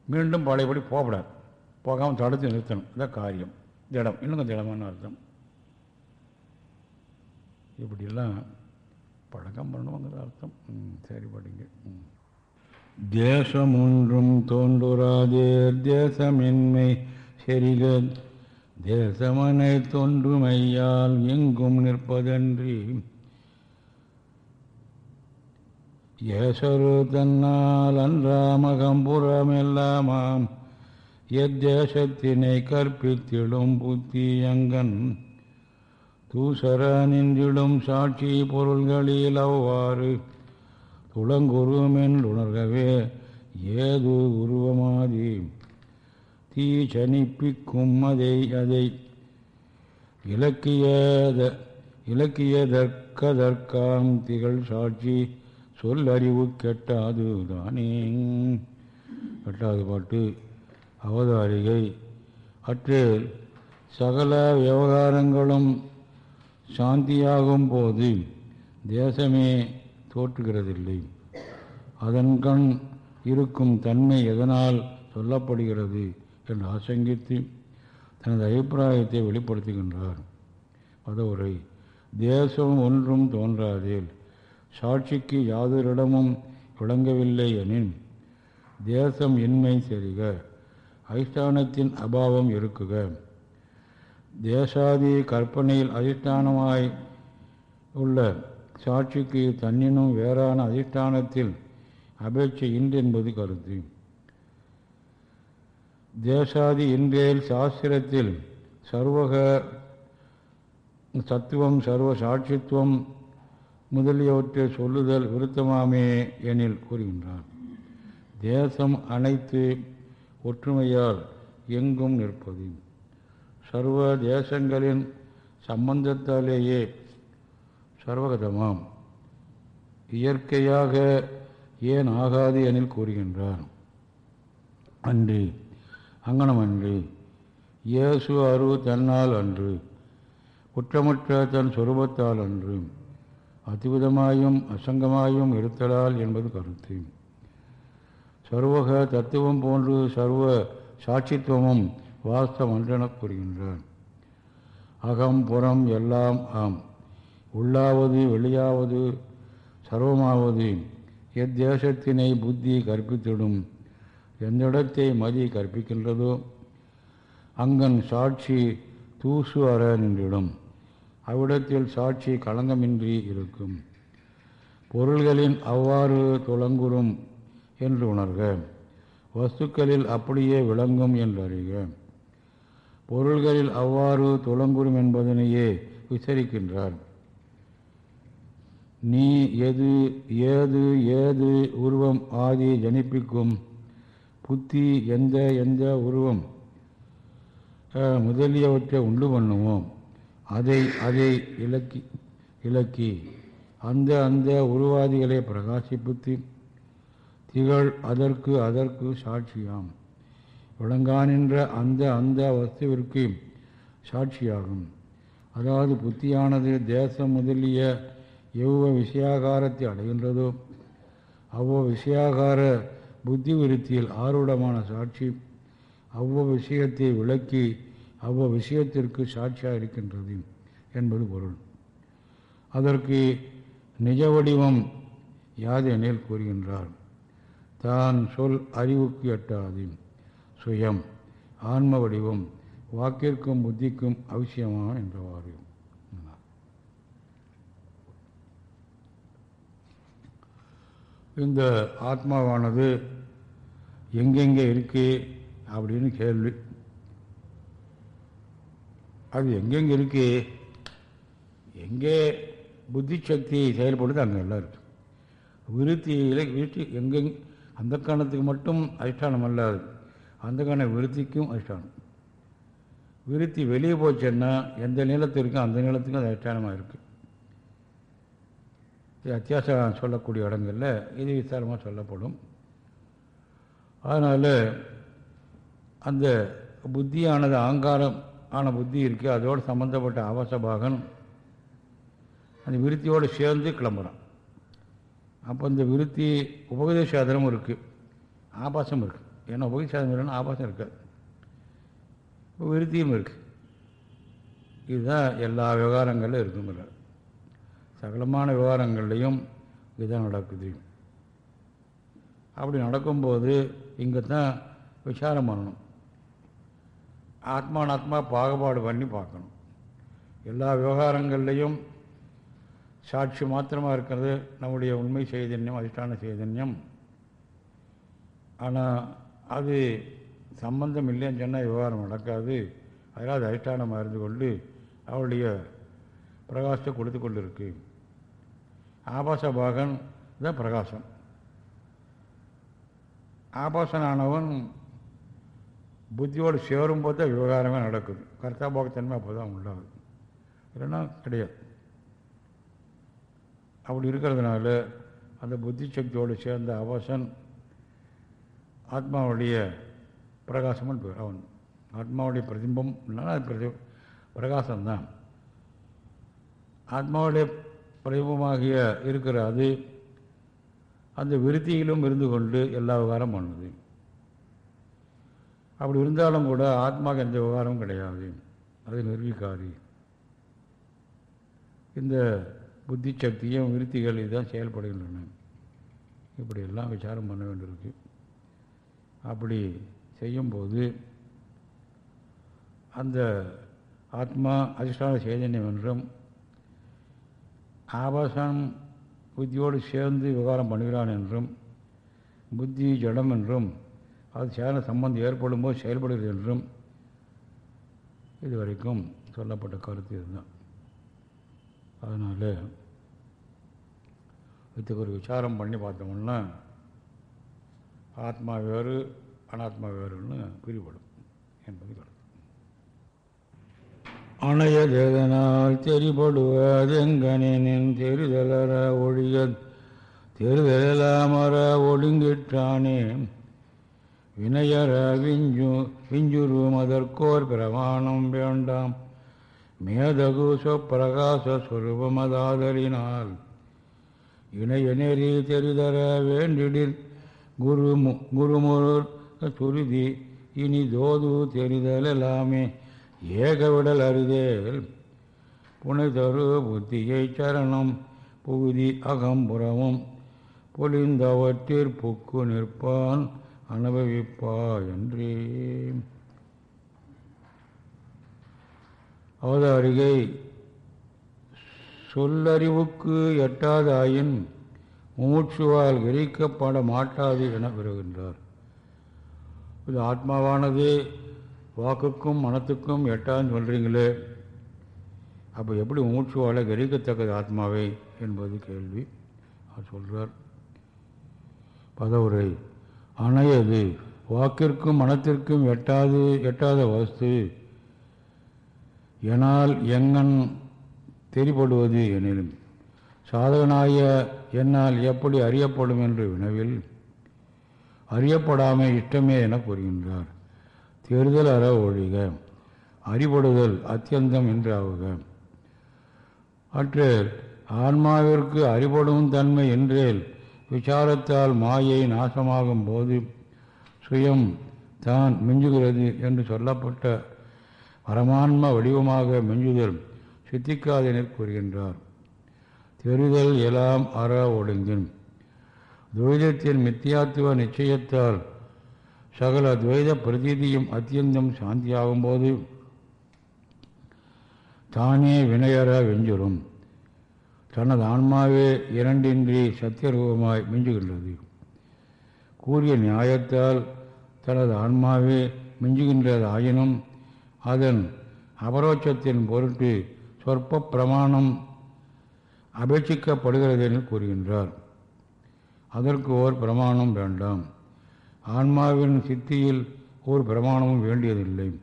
மீண்டும் பழையபடி போகக்கூடாது போகாமல் தடுத்து நிறுத்தணும். அதான் காரியம். திடம். இன்னும் திடமான அர்த்தம்? இப்படிலாம் பழக்கம் பண்ணுவோங்கிற அர்த்தம். ம் சரி படிங்க. தோன்றுராதேர் தேசமின்மை செரிக தேசமனை தோன்றுமையால் எங்கும் நிற்பதன்றி ஏசரு தன்னால் அன்றாமகம்புறமெல்லாமாம் எத்தேசத்தினை கற்பித்திடும் புத்தியங்கன் தூசர நின்றிடும் சாட்சி பொருள்களில் அவ்வாறு. துளங்குருமென்றுணர்கவே ஏது உருவமாதி. தீ சனிப்பிக்கும் அதை அதை. இலக்கியத இலக்கியதற்கதற்காம் திகழ் சாட்சி சொல்லறிவு கெட்டாது தானே எட்டாவது பாட்டு அவதாரிகை. அற்றில் சகல விவகாரங்களும் சாந்தியாகும் போது தேசமே தோற்றுகிறதில்லை. அதன் கண் இருக்கும் தன்மை எதனால் சொல்லப்படுகிறது என்று ஆசங்கித்து தனது அபிப்பிராயத்தை வெளிப்படுத்துகின்றார். பதவுரை தேசம் ஒன்றும் தோன்றாதேல் சாட்சிக்கு யாதொரிடமும் விளங்கவில்லை எனின் தேசம் இன்மை செருக அதிஷ்டானத்தின் அபாவம் இருக்குக தேசாதி கற்பனையில் அதிஷ்டானமாய் உள்ள சாட்சிக்கு தன்னினும் வேறான அதிஷ்டானத்தில் அபேட்சை இன்று என்பது கருத்து தேசாதி இன்றேல் சாஸ்திரத்தில் சர்வக தத்துவம் சர்வ சாட்சித்துவம் முதலியவற்றை சொல்லுதல் விருத்தமாமே எனில் கூறுகின்றார். தேசம் அனைத்து ஒற்றுமையால் எங்கும் நிற்பது. சர்வ தேசங்களின் சம்பந்தத்தாலேயே சர்வகதமாம். இயற்கையாக ஏன் ஆகாது எனில் கூறுகின்றார். அன்று அங்கனமன்று இயேசு அரு தன்னால் அன்று குற்றமற்ற தன் சொரூபத்தால் அன்று அத்விதமாயும் அசங்கமாயும் இருத்தலால் என்பது கருத்து. சர்வக தத்துவம் போன்று சர்வ சாட்சித்துவமும் வாஸ்தம் என்றெனக் கூறுகின்றார். அகம் புறம் எல்லாம் ஆம். உள்ளாவது வெளியாவது சர்வமாவது எத்தேசத்தினை புத்தி கற்பித்திடும் எந்த இடத்தை மதி கற்பிக்கின்றதோ அங்கன் சாட்சி தூசு அற நின்றிடும். அவ்விடத்தில் சாட்சி களங்கமின்றி இருக்கும். பொருள்களின் அவ்வாறு துளங்குறும் என்று உணர்க. வஸ்துக்களில் அப்படியே விளங்கும் என்று அறிக பொருள்களில் அவ்வாறு துளங்குறும் என்பதனையே விசரிக்கின்றார். நீ எது ஏது ஏது உருவம் ஆதி ஜனிப்பிக்கும்? புத்தி எந்த எந்த உருவம்? முதலியவற்றை உண்டு பண்ணுவோம். அதை அதை இலக்கி இலக்கி. அந்த அந்த உருவாதிகளை பிரகாசிப்பித்து திகழ் அதற்கு அதற்கு சாட்சியாம். விளங்கானின்ற அந்த அந்த வஸ்துவிற்கு சாட்சியாகும். அதாவது புத்தியானது தேசம் முதலிய எவ்வளோ விஷயாகாரத்தை அடைகின்றதோ அவ்வளோ விஷயாகார புத்தி விருத்தியில் ஆர்வடமான சாட்சி அவ்வளோ விஷயத்தை விளக்கி அவ்வளோ விஷயத்திற்கு சாட்சியாக இருக்கின்றது என்பது பொருள். அதற்கு நிஜ வடிவம் யாதெனில் கூறுகின்றார். தான் சொல் அறிவுக்கு எட்டாது சுயம் ஆன்ம வடிவம் வாக்கிற்கும் புத்திக்கும் அவசியமான என்றவாறு. இந்த ஆத்மாவானது எங்கெங்கே இருக்கு அப்படின்னு கேள்வி அது எங்கெங்கே இருக்கு? எங்கே புத்தி சக்தி செயல்படுது அங்கே எல்லாம் இருக்கு. விருத்தியில் விருத்தி எங்கெங் அந்த காரணத்துக்கு மட்டும் அதிஷ்டானம் அல்லாது அந்த காரண விருத்திக்கும் அதிஷ்டானம். விருத்தி வெளியே போச்சுன்னா எந்த நீளத்திற்கும் அந்த நீளத்துக்கும் அது அதிஷ்டானமாக இருக்குது இது அத்தியாசம் சொல்லக்கூடிய இடங்களில் இது விசாரமாக சொல்லப்படும். அதனால் அந்த புத்தியானது ஆங்காரம் ஆன புத்தி இருக்குது அதோடு சம்மந்தப்பட்ட ஆபாசபாகன் அந்த விருத்தியோடு சேர்ந்து கிளம்புறான். அப்போ இந்த விருத்தி உபகதேசாதனமும் இருக்குது ஆபாசம் இருக்குது ஏன்னா உபகதேசாதனம் இல்லைன்னா ஆபாசம் இருக்காது. இப்போ விருத்தியும் இருக்குது இதுதான் எல்லா விவகாரங்களிலும் இருக்குங்கிறார் சகலமான விவகாரங்கள்லையும் இதுதான் நடக்குது. அப்படி நடக்கும்போது இங்கே தான் விசாரம் பண்ணணும். ஆத்மானாத்மா பாகுபாடு பண்ணி பார்க்கணும். எல்லா விவகாரங்கள்லேயும் சாட்சி மாத்திரமாக இருக்கிறது நம்முடைய உண்மை சைதன்யம் அதிஷ்டான சைதன்யம். ஆனால் அது சம்பந்தம் இல்லைன்னு சொன்னால் விவகாரம் நடக்காது. அதனால் அது அதிஷ்டானமாக இருந்து கொண்டு அவருடைய பிரகாசத்தை கொடுத்து கொண்டு இருக்கு ஆபாச பாகன் தான் பிரகாசம். ஆபாசனானவன் புத்தியோடு சேரும்போது தான் விவகாரமே நடக்குது. கர்த்தாபோகத்தன்மை அப்போ தான் உண்டாகுது. இல்லைன்னா கிடையாது. அப்படி இருக்கிறதுனால அந்த புத்தி சக்தியோடு சேர்ந்த அவசன் ஆத்மாவுடைய பிரகாசம்னு பேர் அவன் ஆத்மாவுடைய பிரதிபம் அது பிரதி பிரகாசம்தான். ஆத்மாவுடைய பிரதிபமாகிய இருக்கிற அது அந்த விருத்தியிலும் இருந்து கொண்டு எல்லா விவகாரம் பண்ணுது. அப்படி இருந்தாலும் கூட ஆத்மாவுக்கு எந்த விவகாரமும் கிடையாது. அது நிர்வீகாரி இந்த புத்தி சக்தியும் விருத்திகள் இதுதான் செயல்படுகின்றன. இப்படியெல்லாம் விசாரம் பண்ண வேண்டியிருக்கு. அப்படி செய்யும்போது அந்த ஆத்மா அதிஷ்டான சைதன்யம் என்றும் ஆபாசம் புத்தியோடு சேர்ந்து விவகாரம் பண்ணுகிறான் என்றும் புத்தி ஜடம் என்றும் அது சேர சம்பந்தம் ஏற்படும் போது செயல்படுகிறது என்றும் இதுவரைக்கும் சொல்லப்பட்ட கருத்து இதுதான். அதனால் இதுக்கு ஒரு விசாரம் பண்ணி பார்த்தோம்னா ஆத்மா வேறு அனாத்மா வேறுன்னு பிரிபடும் என்பது கருத்து. அணையதேதனால் தெரிபடுவதெங்கனின் தெரிதலர ஒழிய தெரிதலாமற ஒழுங்கிட்டானே வினயர விஞ்சு விஞ்சுரு அதற்கோர் பிரமாணம் வேண்டாம். மேதகு சொப்பிரகாச சுரூபமதாதலினால் இணைய நெறி தெரிதர வேண்டிடில் குரு குருமுர் சுருதி இனி தோது தெரிதல் எல்லாமே ஏகவிடல் அருதேல். புனைதரு புத்தியை சரணம் புகுதி அகம்புறமும் பொலிந்தவற்றிற் புக்கு நிற்பான். அனுபவிப்பா என்றே. அவதாரிகை சொல்லறிவுக்கு எட்டாதாயின் மூச்சுவால் கிரிக்கப்பட மாட்டாது என பெறுகின்றார். இது ஆத்மாவானது வாக்குக்கும் மனத்துக்கும் எட்டான்னு சொல்கிறீங்களே அப்போ எப்படி மூச்சுவால் கிரிக்கத்தக்கது ஆத்மாவை என்பது கேள்வி. அவர் சொல்கிறார் பதவுரை. அணையது. வாக்கிற்கும் மனத்திற்கும் எட்டாது எட்டாத வஸ்து எனால் எங்கன் தெரிபடுவது எனினும் சாதகனாய என்னால் எப்படி அறியப்படும் என்று வினவில் அறியப்படாமை இஷ்டமே என கூறுகின்றார். தேர்தல் அற ஒழிக அறிபடுதல் அத்தியந்தம் என்றாவுக. அற்று அற்றேல் ஆன்மாவிற்கு அறிபடும் தன்மை என்றேல் விசாரத்தால் மாயை நாசமாகும் போது சுயம் தான் மிஞ்சுகிறது என்று சொல்லப்பட்ட பரமான்ம வடிவமாக மிஞ்சுதல் சித்திக்காதென கூறுகின்றார். தெரிதல் எலாம் அற ஒடுங்கின். துவைதத்தின் மித்தியாத்துவ நிச்சயத்தால் சகல துவைத பிரதீதியும் அத்தியந்தம் சாந்தியாகும்போது தானே வினையற வெஞ்சுரும் தனது ஆன்மாவே இரண்டின்றி சத்தியரூபமாய் மிஞ்சுகின்றது. கூறிய நியாயத்தால் தனது ஆன்மாவே மிஞ்சுகின்றது ஆயினும் அதன் அபரோட்சத்தின் பொருட்டு சொற்ப பிரமாணம் அபேட்சிக்கப்படுகிறது என்று கூறுகின்றார். அதற்கு ஓர் பிரமாணம் வேண்டாம். ஆன்மாவின் சித்தியில் ஓர் பிரமாணமும் வேண்டியதில்லை.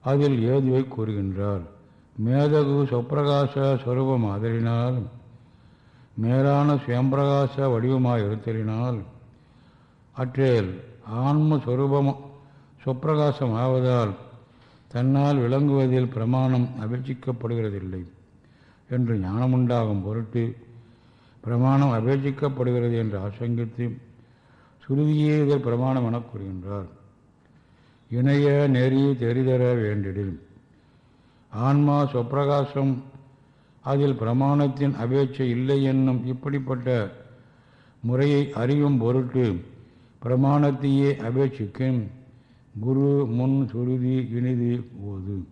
அதில் ஏதுவை கூறுகின்றார். மேதகு சொப்பிரகாச சுரூபம் ஆதலினால் மேலான சுயம்பிரகாச வடிவமாக இருத்தலினால் அற்றேல் ஆன்ம சொரூபம் சொப்பிரகாசம் ஆவதால் தன்னால் விளங்குவதில் பிரமாணம் அபேட்சிக்கப்படுகிறதில்லை என்று ஞானமுண்டாகும் பொருட்டு பிரமாணம் அபேட்சிக்கப்படுகிறது என்று ஆசங்கித்து சுருதியே பிரமாணம் என கூறுகின்றார். இணைய நெறி தெரிதர வேண்டிடில். ஆன்மா சொப்பிரகாசம். அதில் பிரமாணத்தின் அபேட்சை இல்லை என்னும் இப்படிப்பட்ட முறையை அறியும் பொருட்டு பிரமாணத்தையே அபேட்சிக்கும் குரு முன் சுருதி இனிது போது.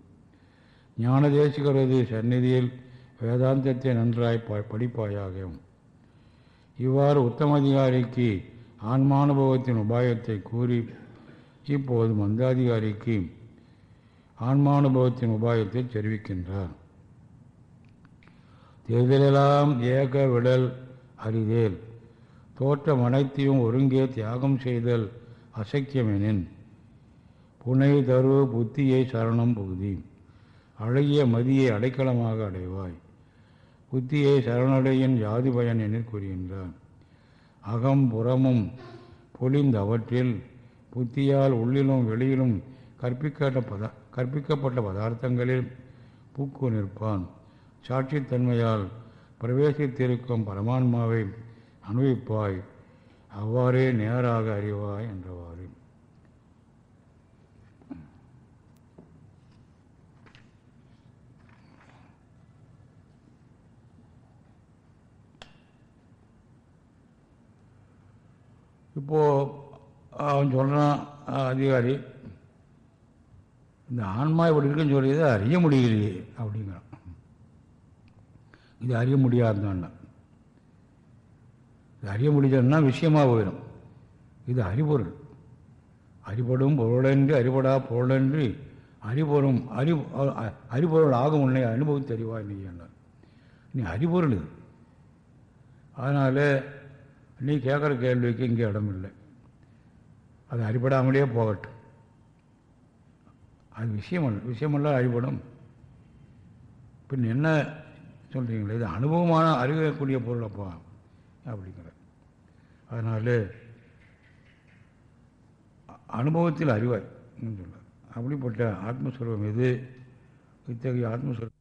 ஞானதேசிகரது சந்நிதியில் வேதாந்தத்தை நன்றாய் படிப்பாயாக இவ்வாறு உத்தமதிகாரிக்கு ஆன்மானுபவத்தின் உபாயத்தை கூறி இப்போது மந்தாதிகாரிக்கு ஆன்மானுபவத்தின் உபாயத்தை தெரிவிக்கின்றார். தேர்தலெல்லாம் ஏக விடல் அறிதேல் தோற்றம் அனைத்தையும் ஒருங்கே தியாகம் செய்தல் அசக்கியமெனின் புனை தரு புத்தியை சரணம் புகுதி அழகிய மதியை அடைக்கலமாக அடைவாய். புத்தியை சரணடையின் ஜாதி பயன் என கூறுகின்றான் அகம் புறமும் பொலிந்த அவற்றில் புத்தியால் உள்ளிலும் வெளியிலும் கற்பிக்கப்பட்ட பத கற்பிக்கப்பட்ட பதார்த்தங்களில் பூக்கு நிற்பான் சாட்சித்தன்மையால் பிரவேசித்திருக்கும் பரமான்மாவை அனுபவிப்பாய் அவ்வாறே நேராக அறிவாய் என்றவாறு. இப்போது அவன் சொல்கிறான் அதிகாரி இந்த ஆன்மா இப்படி இருக்குன்னு சொல்லி அறிய முடியலையே அப்படிங்கிறான். இது அறிய முடியாதுதான் இது அறிய முடியலன்னா விஷயமாக போயிடும். இது அறிபொருள். அறிபடும் பொருளன்றி அறிபடா பொருளன்றி அறிபொருள் அறி அறிபொருள் ஆகும் உன்னை அனுபவம் தெரிவா நீ என்ன நீ அறிபொருள் இது. அதனால் நீ கேட்குற கேள்விக்கு இங்கே இடம் இல்லை அது அறிபடாமலேயே போகட்டும். அது விஷயம் அல்ல விஷயமெல்லாம் அடிபடும் பின் என்ன சொல்கிறீங்களே இது அனுபவமான அறிவக்கூடிய அப்போ அப்படிங்கிற அதனால் அனுபவத்தில் அறிவாய் சொல்ல அப்படிப்பட்ட ஆத்மஸ்வரூபம் எது? இத்தகைய ஆத்மஸ்வரூபம்